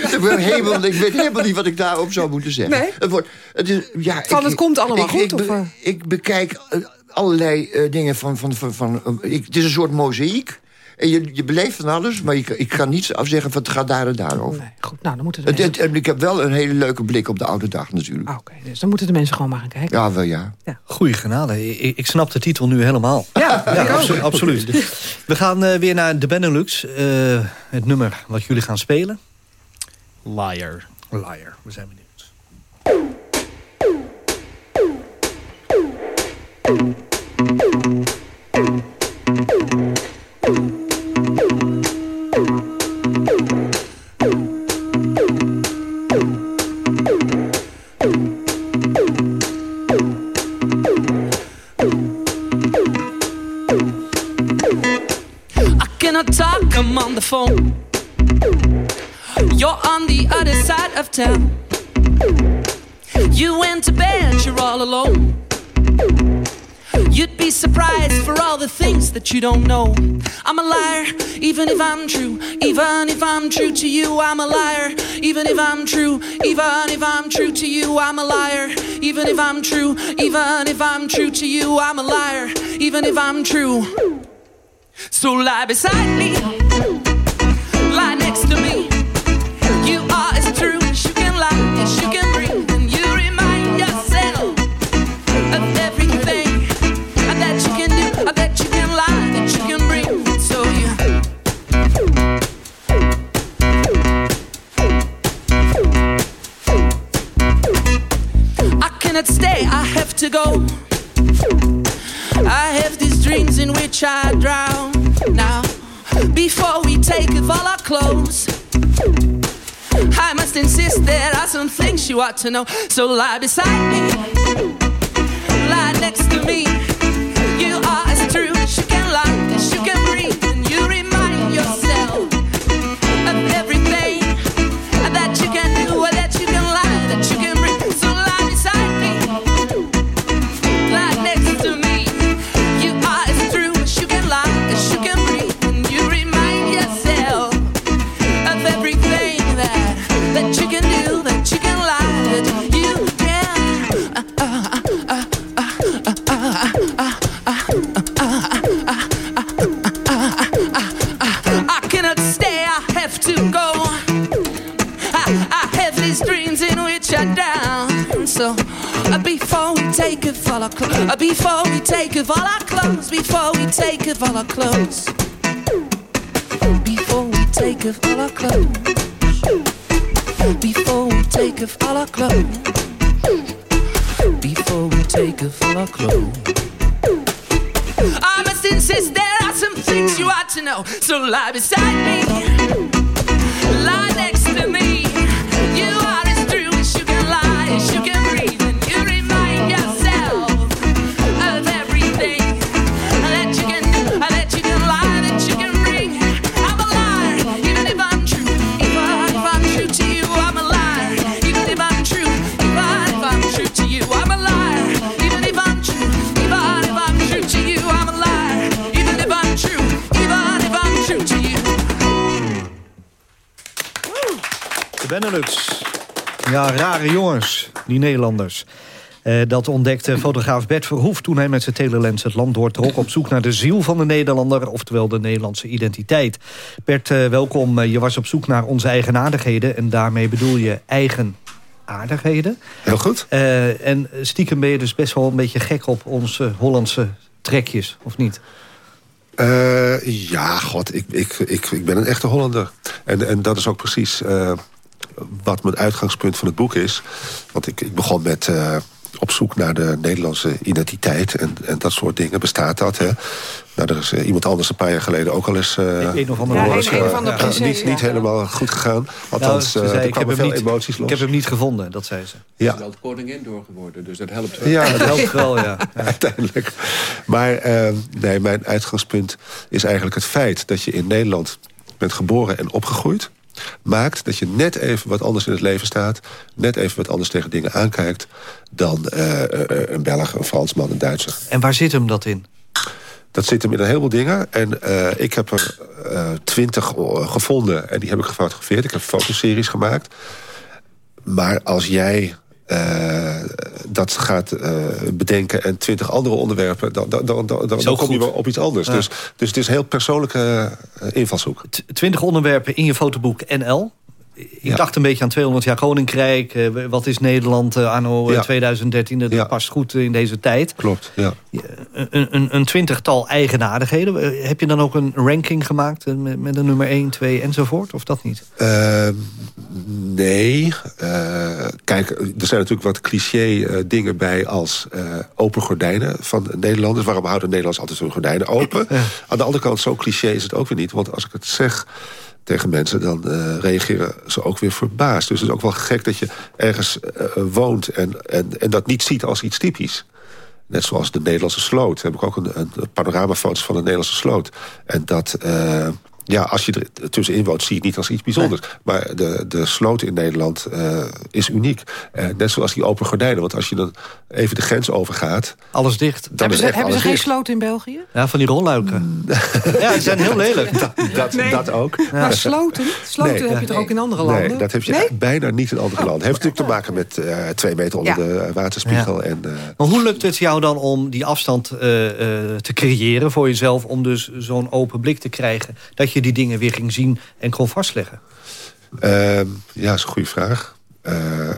helemaal, ik weet helemaal niet wat ik daarop zou moeten zeggen. Nee? Het wordt, het is, ja, Van ik- het komt allemaal ik, goed, Ik, of, eh? ik bekijk eh, allerlei dingen van... van, van, het is een soort mozaïek. En je, je beleeft van alles, maar kan- ik kan niet afzeggen... van het gaat daar en daarover. Goed, nou, dan moeten de mensen... en ik heb wel een hele leuke blik op de oude dag natuurlijk. Oké, dus dan moeten de mensen gewoon maar gaan kijken. Ja, wel ja. Goeie genade. Ik, ik snap de titel nu helemaal. Ja, ik absoluut. <laughs> We gaan eh, weer naar de Benelux. Eh, het nummer wat jullie gaan spelen. Liar. Liar. We zijn benieuwd. Of town. You went to bed, you're all alone. You'd be surprised for all the things that you don't know. I'm a liar, even if I'm true. Even if I'm true to you, I'm a liar. Even if I'm true, even if I'm true to you, I'm a liar. Even if I'm true, even if I'm true to you, I'm a liar. Even if I'm true. So lie beside me, clothes, I must insist there are some things you ought to know. So lie beside me, lie next to me. Before we take off all our clothes, die Nederlanders. Eh, dat ontdekte fotograaf Bert Verhoef toen hij met zijn telelens het land doortrok... op zoek naar de ziel van de Nederlander, oftewel de Nederlandse identiteit. Bert, eh, welkom. Eh, je was op zoek naar onze eigenaardigheden... en daarmee bedoel je eigen aardigheden. Heel goed. En stiekem ben je dus best wel een beetje gek op onze Hollandse trekjes, of niet? Ja, god, ik, ik, ik, ik ben een echte Hollander. En, en dat is ook precies wat mijn uitgangspunt van het boek is. Want ik, ik begon met eh, op zoek naar de Nederlandse identiteit... en, en dat soort dingen. Bestaat dat, hè? Nou, er is eh, iemand anders een paar jaar geleden ook al eens... eh, een of andere ja, Hollandse- een een of andere ja, prinsé, niet, niet ja. helemaal goed gegaan. Althans, Nou, ze eh, zei, er ik, heb kwamen hem veel niet, emoties los. ik heb hem niet gevonden, dat zei ze. Ja. is wel de koningin doorgeworden, dus dat helpt wel. Ja, dat <laughs> helpt wel, ja. <laughs> Uiteindelijk. Maar eh, nee, mijn uitgangspunt is eigenlijk het feit... dat je in Nederland bent geboren en opgegroeid... maakt dat je net even wat anders in het leven staat... net even wat anders tegen dingen aankijkt... dan eh, eh, een Belg, een Fransman, een Duitser. En waar zit hem dat in? Dat zit hem in een heleboel dingen. En eh, ik heb er twintig gevonden en die heb ik gefotografeerd. Ik heb fotoseries gemaakt. Maar als jij eh, dat gaat eh, bedenken en twintig andere onderwerpen... dan, dan, dan, dan, dan kom je op iets anders. Ja. Dus, dus het is een heel persoonlijke eh, invalshoek. Twintig onderwerpen in je fotoboek NL. Ik dacht een beetje aan 200 jaar Koninkrijk. eh, wat is Nederland eh, anno eh, Ja. 2013? Dat past goed in deze tijd. Klopt, ja. Een, een, een twintigtal eigenaardigheden. Eh, Heb je dan ook een ranking gemaakt eh, met, met een nummer 1, 2 enzovoort? Of dat niet? Eh, nee. Eh, kijk, er zijn natuurlijk wat cliché eh, dingen bij als eh, open gordijnen van Nederlanders. Waarom houden Nederlanders altijd hun gordijnen open? Aan de andere kant, zo cliché is het ook weer niet. Want als ik het zeg tegen mensen, dan eh, reageren ze ook weer verbaasd. Dus het is ook wel gek dat je ergens eh, woont en, en, en dat niet ziet als iets typisch. Net zoals de Nederlandse sloot. Heb ik ook een, een panoramafoto's van de Nederlandse sloot. En dat, eh, ja, als je er tussenin woont, zie je het niet als iets bijzonders. Maar de, de sloot in Nederland uh, is uniek. Uh, net zoals die open gordijnen. Want als je dan even de grens overgaat... Alles dicht. Dan hebben ze, hebben ze geen dicht. sloot in België? Ja, van die rolluiken. ja, die zijn heel lelijk. <laughs> Dat, dat, Nee. dat ook. Maar sloten? Sloten Nee, heb je toch ook in andere landen? Nee, dat heb je Nee? bijna niet in andere landen. Heeft natuurlijk te maken met eh, twee meter onder Ja. de eh, waterspiegel. Ja. En, eh, Maar hoe lukt het jou dan om die afstand eh, eh, te creëren voor jezelf... om dus zo'n open blik te krijgen... dat je die dingen weer ging zien en kon vastleggen? Ehm, ja, dat is een goede vraag. Eh,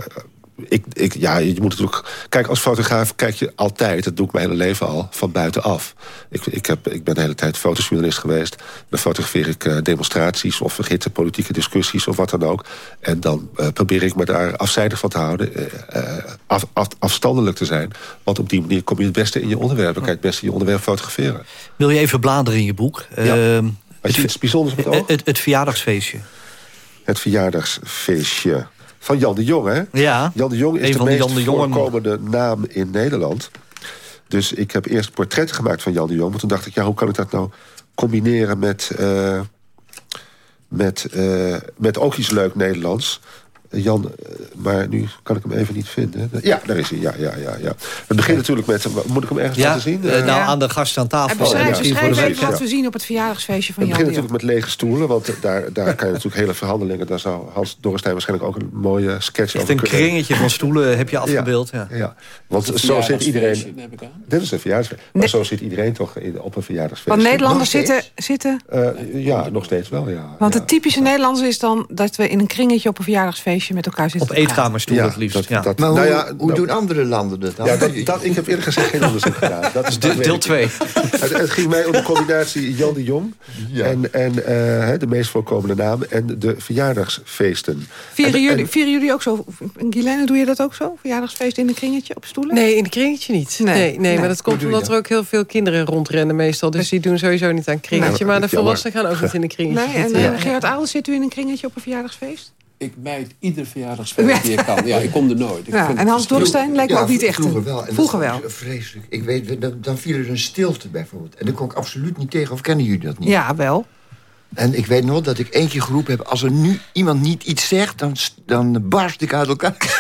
ik, ik, ja, je moet natuurlijk... Kijk, als fotograaf kijk je altijd, dat doe ik mijn hele leven al, van buitenaf. Ik, ik, heb, ik ben de hele tijd fotojournalist geweest. Dan fotografeer ik eh, demonstraties of verhitte politieke discussies of wat dan ook. En dan eh, probeer ik me daar afzijdig van te houden. af, af, afstandelijk te zijn. Want op die manier kom je het beste in je onderwerp. Dan kan je het beste in je onderwerp fotograferen. Wil je even bladeren in je boek? Ja. Had je iets bijzonders op het het, het verjaardagsfeestje. Het verjaardagsfeestje van Jan de Jong, hè? Ja, Jan de Jong is de meest Jan de Jongen. voorkomende naam in Nederland. Dus ik heb eerst portretten gemaakt van Jan de Jong. Maar toen dacht ik, ja, hoe kan ik dat nou combineren met... eh, met, eh, met ook iets leuk Nederlands. Eh, Jan, eh, maar nu kan ik hem even niet vinden. Ja, daar is hij. Ja, ja, ja, ja. Het begint natuurlijk met... Moet ik hem ergens Ja, laten zien? eh, Eh, nou, aan de gast aan En tafel. beschrijf, ja, beschrijf even wat ja. we zien op het verjaardagsfeestje van Het Jan begint de Jong. natuurlijk met lege stoelen, want daar, daar kan je natuurlijk hele verhandelingen... daar zou Hans Dorrestein waarschijnlijk ook een mooie sketch Echt over een kunnen. kringetje van stoelen heb je afgebeeld. Ja. Ja, want zo zit iedereen... verjaardagsfeestje. Dit is een verjaardagsfeest. Maar zo zit iedereen toch in, op een verjaardagsfeest. Want Nederlanders zitten, zitten... Eh, ja, nog steeds wel, ja. Want het typische Nederlands is dan dat we in een kringetje op een verjaardagsfeestje met elkaar zitten Op Ja, het liefst. dat- ja. dat- Maar hoe, Nou ja, hoe nou- doen andere landen dat dan? Ja, dat, dat, ik heb eerlijk gezegd geen onderzoek gedaan. Dat is <laughs> Deel- dat deel weet ik twee. niet. <laughs> Het, het ging mij om de combinatie Jan de Jong... en, en eh, hè, de meest voorkomende naam... en de verjaardagsfeesten. Vieren, En- jullie, en- vieren jullie ook zo? Guylaine, doe je dat ook zo? Verjaardagsfeest in een kringetje op stoelen? Nee, in een kringetje niet. Nee. Nee, nee, Nee. maar dat komt je omdat er ook heel veel kinderen rondrennen meestal. Dus die doen sowieso niet aan een kringetje. Nee, maar de volwassenen gaan ook niet in een kringetje Nee, en eh, Gerard Aalders, zit u in een kringetje op een verjaardagsfeest? Ik mijd ieder verjaardagsfeest die ik kan. Ja, ik kom er nooit. Ik Ja, vind en Hans Dorrestein lijkt me Ja, ook niet echt. Vroeger wel. En Vroeger wel. Vreselijk. Ik weet, dan, dan viel er een stilte bijvoorbeeld. En daar kon ik absoluut niet tegen. Of kennen jullie dat niet? Ja, wel. En ik weet nog dat ik één keer geroepen heb... als er nu iemand niet iets zegt, dan, dan barst ik uit elkaar. <laughs>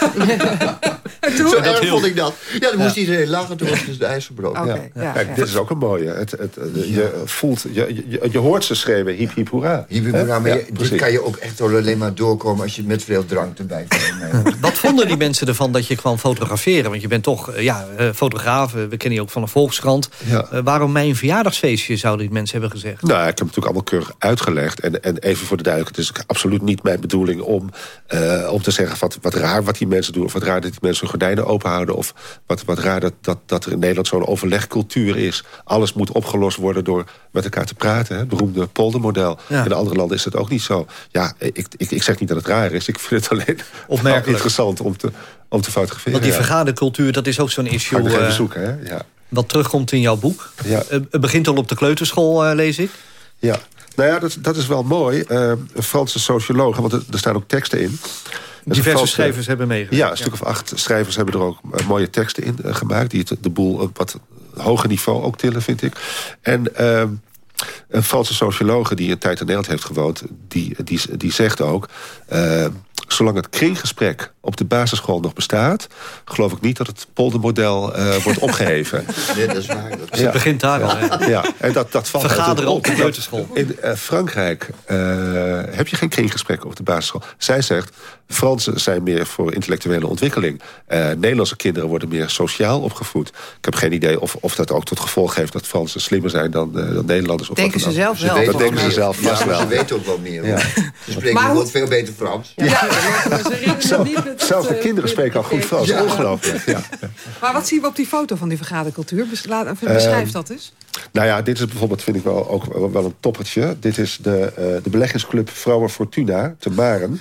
Zo erg vond ik dat. Ja, dan moest iedereen lachen. Toen was dus de ijs gebroken. Oké, Ja. ja, Kijk, ja. dit is ook een mooie. Het, het, je, voelt, je, je, je hoort ze schreeuwen, hiep, hiep, hoera. Hè? maar, Ja, dit kan je ook echt alleen maar doorkomen... als je met veel drank erbij komt. <laughs> Wat vonden die mensen ervan dat je kwam fotograferen? Want je bent toch eh, ja, eh, fotograaf. eh, We kennen je ook van de Volkskrant. Ja. Eh, waarom mijn verjaardagsfeestje, zouden die mensen hebben gezegd? Nou, ik heb het natuurlijk allemaal keurig uitgelegd. En, en even voor de duidelijkheid, het is absoluut niet mijn bedoeling om, eh, om te zeggen wat, wat raar wat die mensen doen. Of wat raar dat die mensen hun gordijnen openhouden. Of wat, wat raar dat, dat, dat er in Nederland zo'n overlegcultuur is. Alles moet opgelost worden door met elkaar te praten. Hè? Het beroemde poldermodel. Ja. In andere landen is dat ook niet zo. Ja, ik, ik, ik zeg niet dat het raar is. Ik vind het alleen <laughs> Opmerkelijk. interessant om te, om te fotograferen. Want die ja. vergadercultuur, dat is ook zo'n issue... Ga eh, zoeken, hè? Ja. wat terugkomt in jouw boek. Ja. Eh, het begint al op de kleuterschool, lees ik. Ja, nou ja, dat, dat is wel mooi. Eh, een Franse socioloog, want er, er staan ook teksten in. Diverse Franse- schrijvers hebben meegewerkt. Ja, een stuk of acht schrijvers hebben er ook eh, mooie teksten in eh, gemaakt... die het, de boel op wat hoger niveau ook tillen, vind ik. En ehm, een Franse sociologe die een tijd in Nederland heeft gewoond... die, die, die zegt ook... zolang het kringgesprek op de basisschool nog bestaat... geloof ik niet dat het poldermodel eh, wordt <laughs> opgeheven. Nee, dat is waar. Dat Dus het begint daar al. Ja, en dat, dat valt Vergaderen op de kleuterschool. In eh, Frankrijk eh, heb je geen kringgesprekken op de basisschool. Zij zegt, Fransen zijn meer voor intellectuele ontwikkeling. Eh, Nederlandse kinderen worden meer sociaal opgevoed. Ik heb geen idee of, of dat ook tot gevolg heeft... dat Fransen slimmer zijn dan, eh, dan Nederlanders. Of Denken wat dan ze zelf wel, Dat ook denken ze meer. zelf vast Ja, wel. Ze weten ook wel meer. Ja. hoor. Ze spreken Maar bijvoorbeeld veel beter Frans. Zelf- Zelfs de kinderen spreken al goed Frans. Ja. Ongelooflijk. Ja. Maar wat zien we op die foto van die vergadercultuur? Ehm, Beschrijf dat eens. Nou ja, dit is bijvoorbeeld, vind ik wel, ook wel- een toppertje. Dit is de, eh, de beleggingsclub Vrouwen Fortuna te Maren.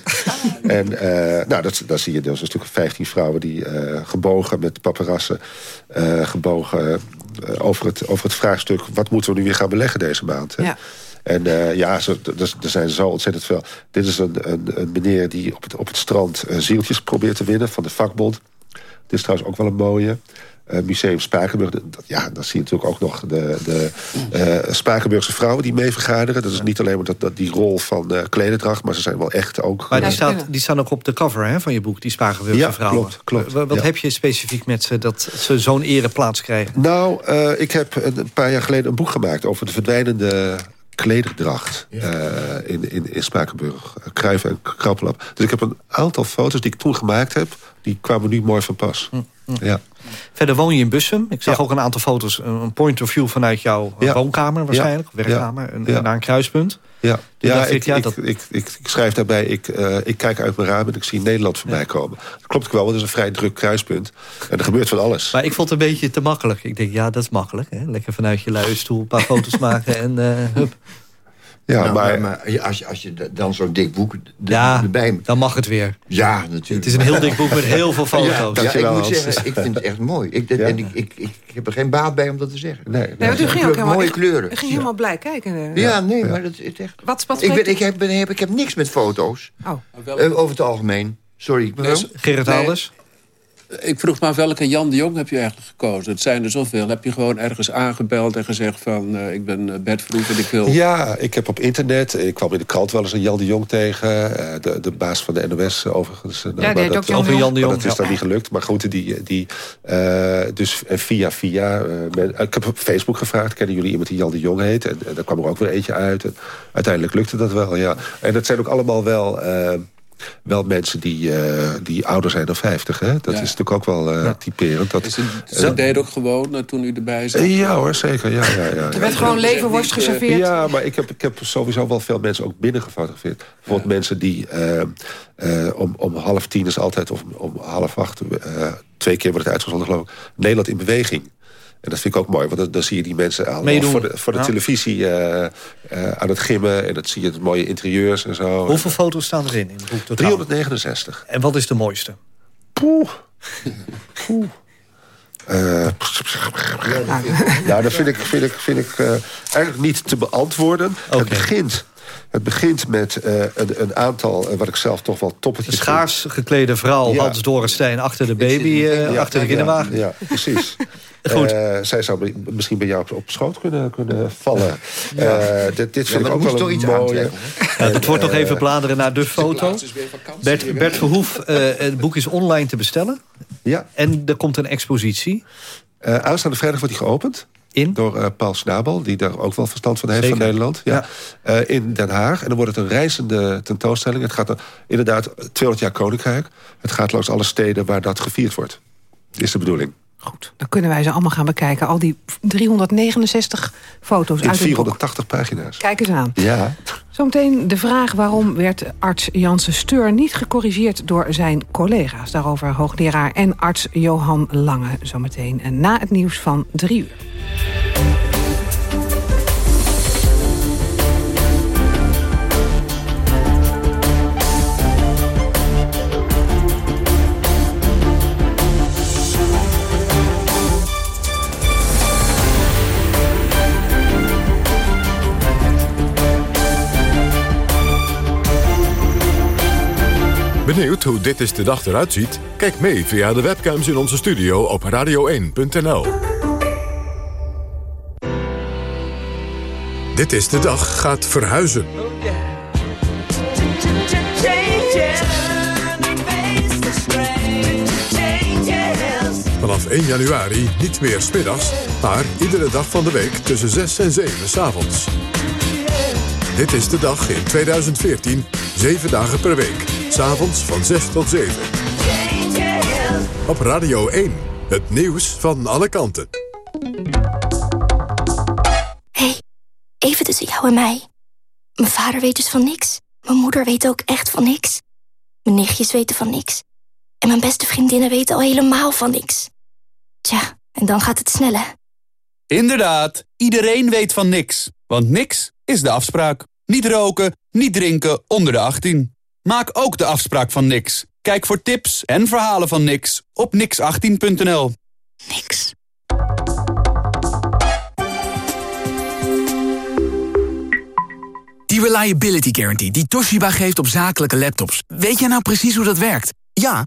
en eh, nou, dat, daar zie je dus een stuk of 15 vrouwen... die eh, gebogen met paparazzen, eh, gebogen over, het, over het vraagstuk... wat moeten we nu weer gaan beleggen deze maand? Hè? Ja. En ja, dus, er zijn zo ontzettend veel. Dit is een, een, een meneer die op het, op het strand zieltjes probeert te winnen van de vakbond. Dit is trouwens ook wel een mooie. Uh, Museum Spakenburg, dat, ja, dan zie je natuurlijk ook nog de, de uh, Spakenburgse vrouwen die mee vergaderen. Dat is niet alleen maar dat, dat die rol van uh, klederdracht, maar ze zijn wel echt ook... Maar die, staat, die staan ook op de cover hè, van je boek, die Spakenburgse ja, vrouwen. klopt. klopt wat ja. heb je specifiek met ze, dat ze zo'n ereplaats krijgen? Nou, ik heb een paar jaar geleden een boek gemaakt over de verdwijnende klederdracht ja. uh, in, in, in Spakenburg. Kruiven en Krappelap. Dus ik heb een aantal foto's die ik toen gemaakt heb... die kwamen nu mooi van pas. Hm, hm. Ja. Verder woon je in Bussum. Ik zag ja. ook een aantal foto's, een point of view vanuit jouw ja. woonkamer waarschijnlijk. Werkkamer, een, naar een kruispunt. Ja, Dus ja, ik, ik, ja ik, dat... ik, ik, ik, schrijf daarbij, ik, uh, ik kijk uit mijn raam en ik zie Nederland voorbij komen. Dat klopt ook wel, want het is een vrij druk kruispunt. En er gebeurt van alles. Maar ik vond het een beetje te makkelijk. Ik denk, ja, dat is makkelijk. Hè? Lekker vanuit je luie stoel een paar <laughs> foto's maken en uh, hup. Ja, nou, maar, maar, als, je, als je dan zo'n dik boek ja, erbij... dan mag het weer. Ja, natuurlijk. Het is een heel dik boek met heel veel <laughs> foto's. Ja, ja ik moet zeggen, ik vind het echt mooi. Ik, ja. En ik, ik, ik, heb er geen baat bij om dat te zeggen. Nee, nee. nee, nee. ging ook helemaal, mooie kleuren. Ik ging helemaal blij kijken. Ja, nee, maar dat is echt... Wat, wat ik, ben, ik, heb, ben, heb, ik heb niks met foto's. Oh. Uh, over het algemeen. Sorry? Nee, Gerrit nee. Alders? Ik vroeg maar welke Jan de Jong heb je eigenlijk gekozen? Het zijn er zoveel. Heb je gewoon ergens aangebeld en gezegd van... Uh, ik ben uh, Bert Vroeg en ik wil... Ja, ik heb op internet... Ik kwam in de krant wel eens een Jan de Jong tegen. Uh, de, de baas van de NOS overigens. Ja, nou, die dat, Jan over Jan de Jong. dat is dan niet gelukt. Maar goed, die... die dus via via... Men, ik heb op Facebook gevraagd... kennen jullie iemand die Jan de Jong heet? En, en daar kwam er ook weer eentje uit. En uiteindelijk lukte dat wel, ja. En dat zijn ook allemaal wel wel mensen die, uh, die ouder zijn dan 50. Hè? Dat ja. is natuurlijk ook wel uh, ja. typerend. Dat, is het, ze uh, deed ook gewoon uh, toen u erbij zat? ja hoor, zeker. Ja, ja, ja, er werd gewoon leverworst geserveerd? Ja, maar ik heb, ik heb sowieso wel veel mensen ook binnen gefotografeerd. Bijvoorbeeld mensen die om, om half tien is altijd... of om half acht, twee keer wordt het uitgezonden geloof ik... Nederland in beweging. En dat vind ik ook mooi, want dan, dan zie je die mensen allemaal voor de, voor de ja. televisie uh, uh, aan het gimmen. En dat zie je het mooie interieurs en zo. Hoeveel foto's staan erin in het boek totaal? 369. En wat is de mooiste? Poeh. <laughs> Poeh. Uh, nou, dat vind ik, vind ik, vind ik uh, eigenlijk niet te beantwoorden. Okay. Het begint het begint met uh, een, een, aantal, uh, wat ik zelf toch wel toppetjes... Een schaars geklede vrouw, ja. Hans Dorenstein, achter de baby, uh, ja, achter de kinderwagen. Ja, ja precies. <laughs> Goed. zij zou misschien bij jou op, schoot kunnen, kunnen vallen. <laughs> dit, dit vind ik ook wel een mooie... het wordt nog even bladeren naar de foto. Bert, Bert Verhoef, het boek is online te bestellen. Ja. En er komt een expositie. aanstaande vrijdag wordt die geopend. In? Door uh, Paul Snabel, die daar ook wel verstand van heeft Zeker. van Nederland. Ja. ja. Uh, in Den Haag. En dan wordt het een reizende tentoonstelling. Het gaat er, inderdaad 200 jaar Koninkrijk. Het gaat langs alle steden waar dat gevierd wordt. Is de bedoeling. Goed, dan kunnen wij ze allemaal gaan bekijken. Al die 369 foto's in uit 480 pagina's. Kijk eens aan. Ja. Zometeen de vraag waarom werd arts Janssen Steur niet gecorrigeerd door zijn collega's. Daarover hoogleraar en arts Johan Lange zometeen. En na het nieuws van drie uur. Benieuwd hoe dit is de dag eruit ziet? Kijk mee via de webcams in onze studio op radio1.nl. Dit is de dag gaat verhuizen. Vanaf 1 januari niet meer smiddags, maar iedere dag van de week tussen 6 en 7 s avonds. Dit is de dag in 2014, 7 dagen per week. S'avonds van 6 tot 7. Op Radio 1, het nieuws van alle kanten. hey, even tussen jou en mij. Mijn vader weet dus van niks. Mijn moeder weet ook echt van niks. Mijn nichtjes weten van niks. En mijn beste vriendinnen weten al helemaal van niks. Tja, en dan gaat het sneller. Inderdaad, iedereen weet van niks. Want niks is de afspraak. Niet roken, niet drinken onder de 18. Maak ook de afspraak van niks. Kijk voor tips en verhalen van niks op nix18.nl. Niks. Die Reliability Guarantee die Toshiba geeft op zakelijke laptops. Weet jij nou precies hoe dat werkt? Ja,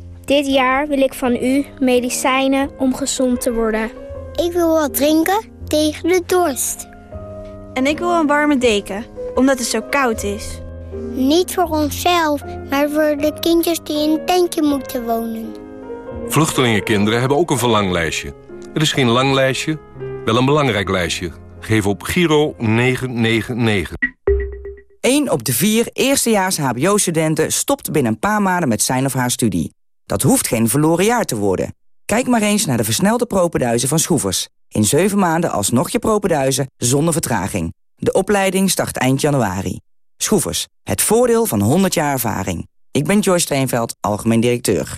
dit jaar wil ik van u medicijnen om gezond te worden. Ik wil wat drinken tegen de dorst. En ik wil een warme deken, omdat het zo koud is. Niet voor onszelf, maar voor de kindjes die in een tentje moeten wonen. Vluchtelingenkinderen hebben ook een verlanglijstje. Het is geen lang lijstje, wel een belangrijk lijstje. Geef op Giro 999. 1 op de vier eerstejaars hbo-studenten stopt binnen een paar maanden met zijn of haar studie. Dat hoeft geen verloren jaar te worden. Kijk maar eens naar de versnelde propenduizen van Schroevers. In 7 maanden alsnog je propenduizen zonder vertraging. De opleiding start eind januari. Schroevers, het voordeel van 100 jaar ervaring. Ik ben Joyce Steenveld, algemeen directeur.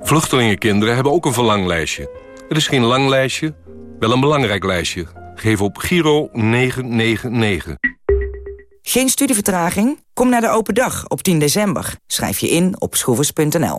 Vluchtelingenkinderen hebben ook een verlanglijstje. Het is geen lang lijstje, wel een belangrijk lijstje. Geef op Giro 999. Geen studievertraging? Kom naar de open dag op 10 december. Schrijf je in op schroevers.nl.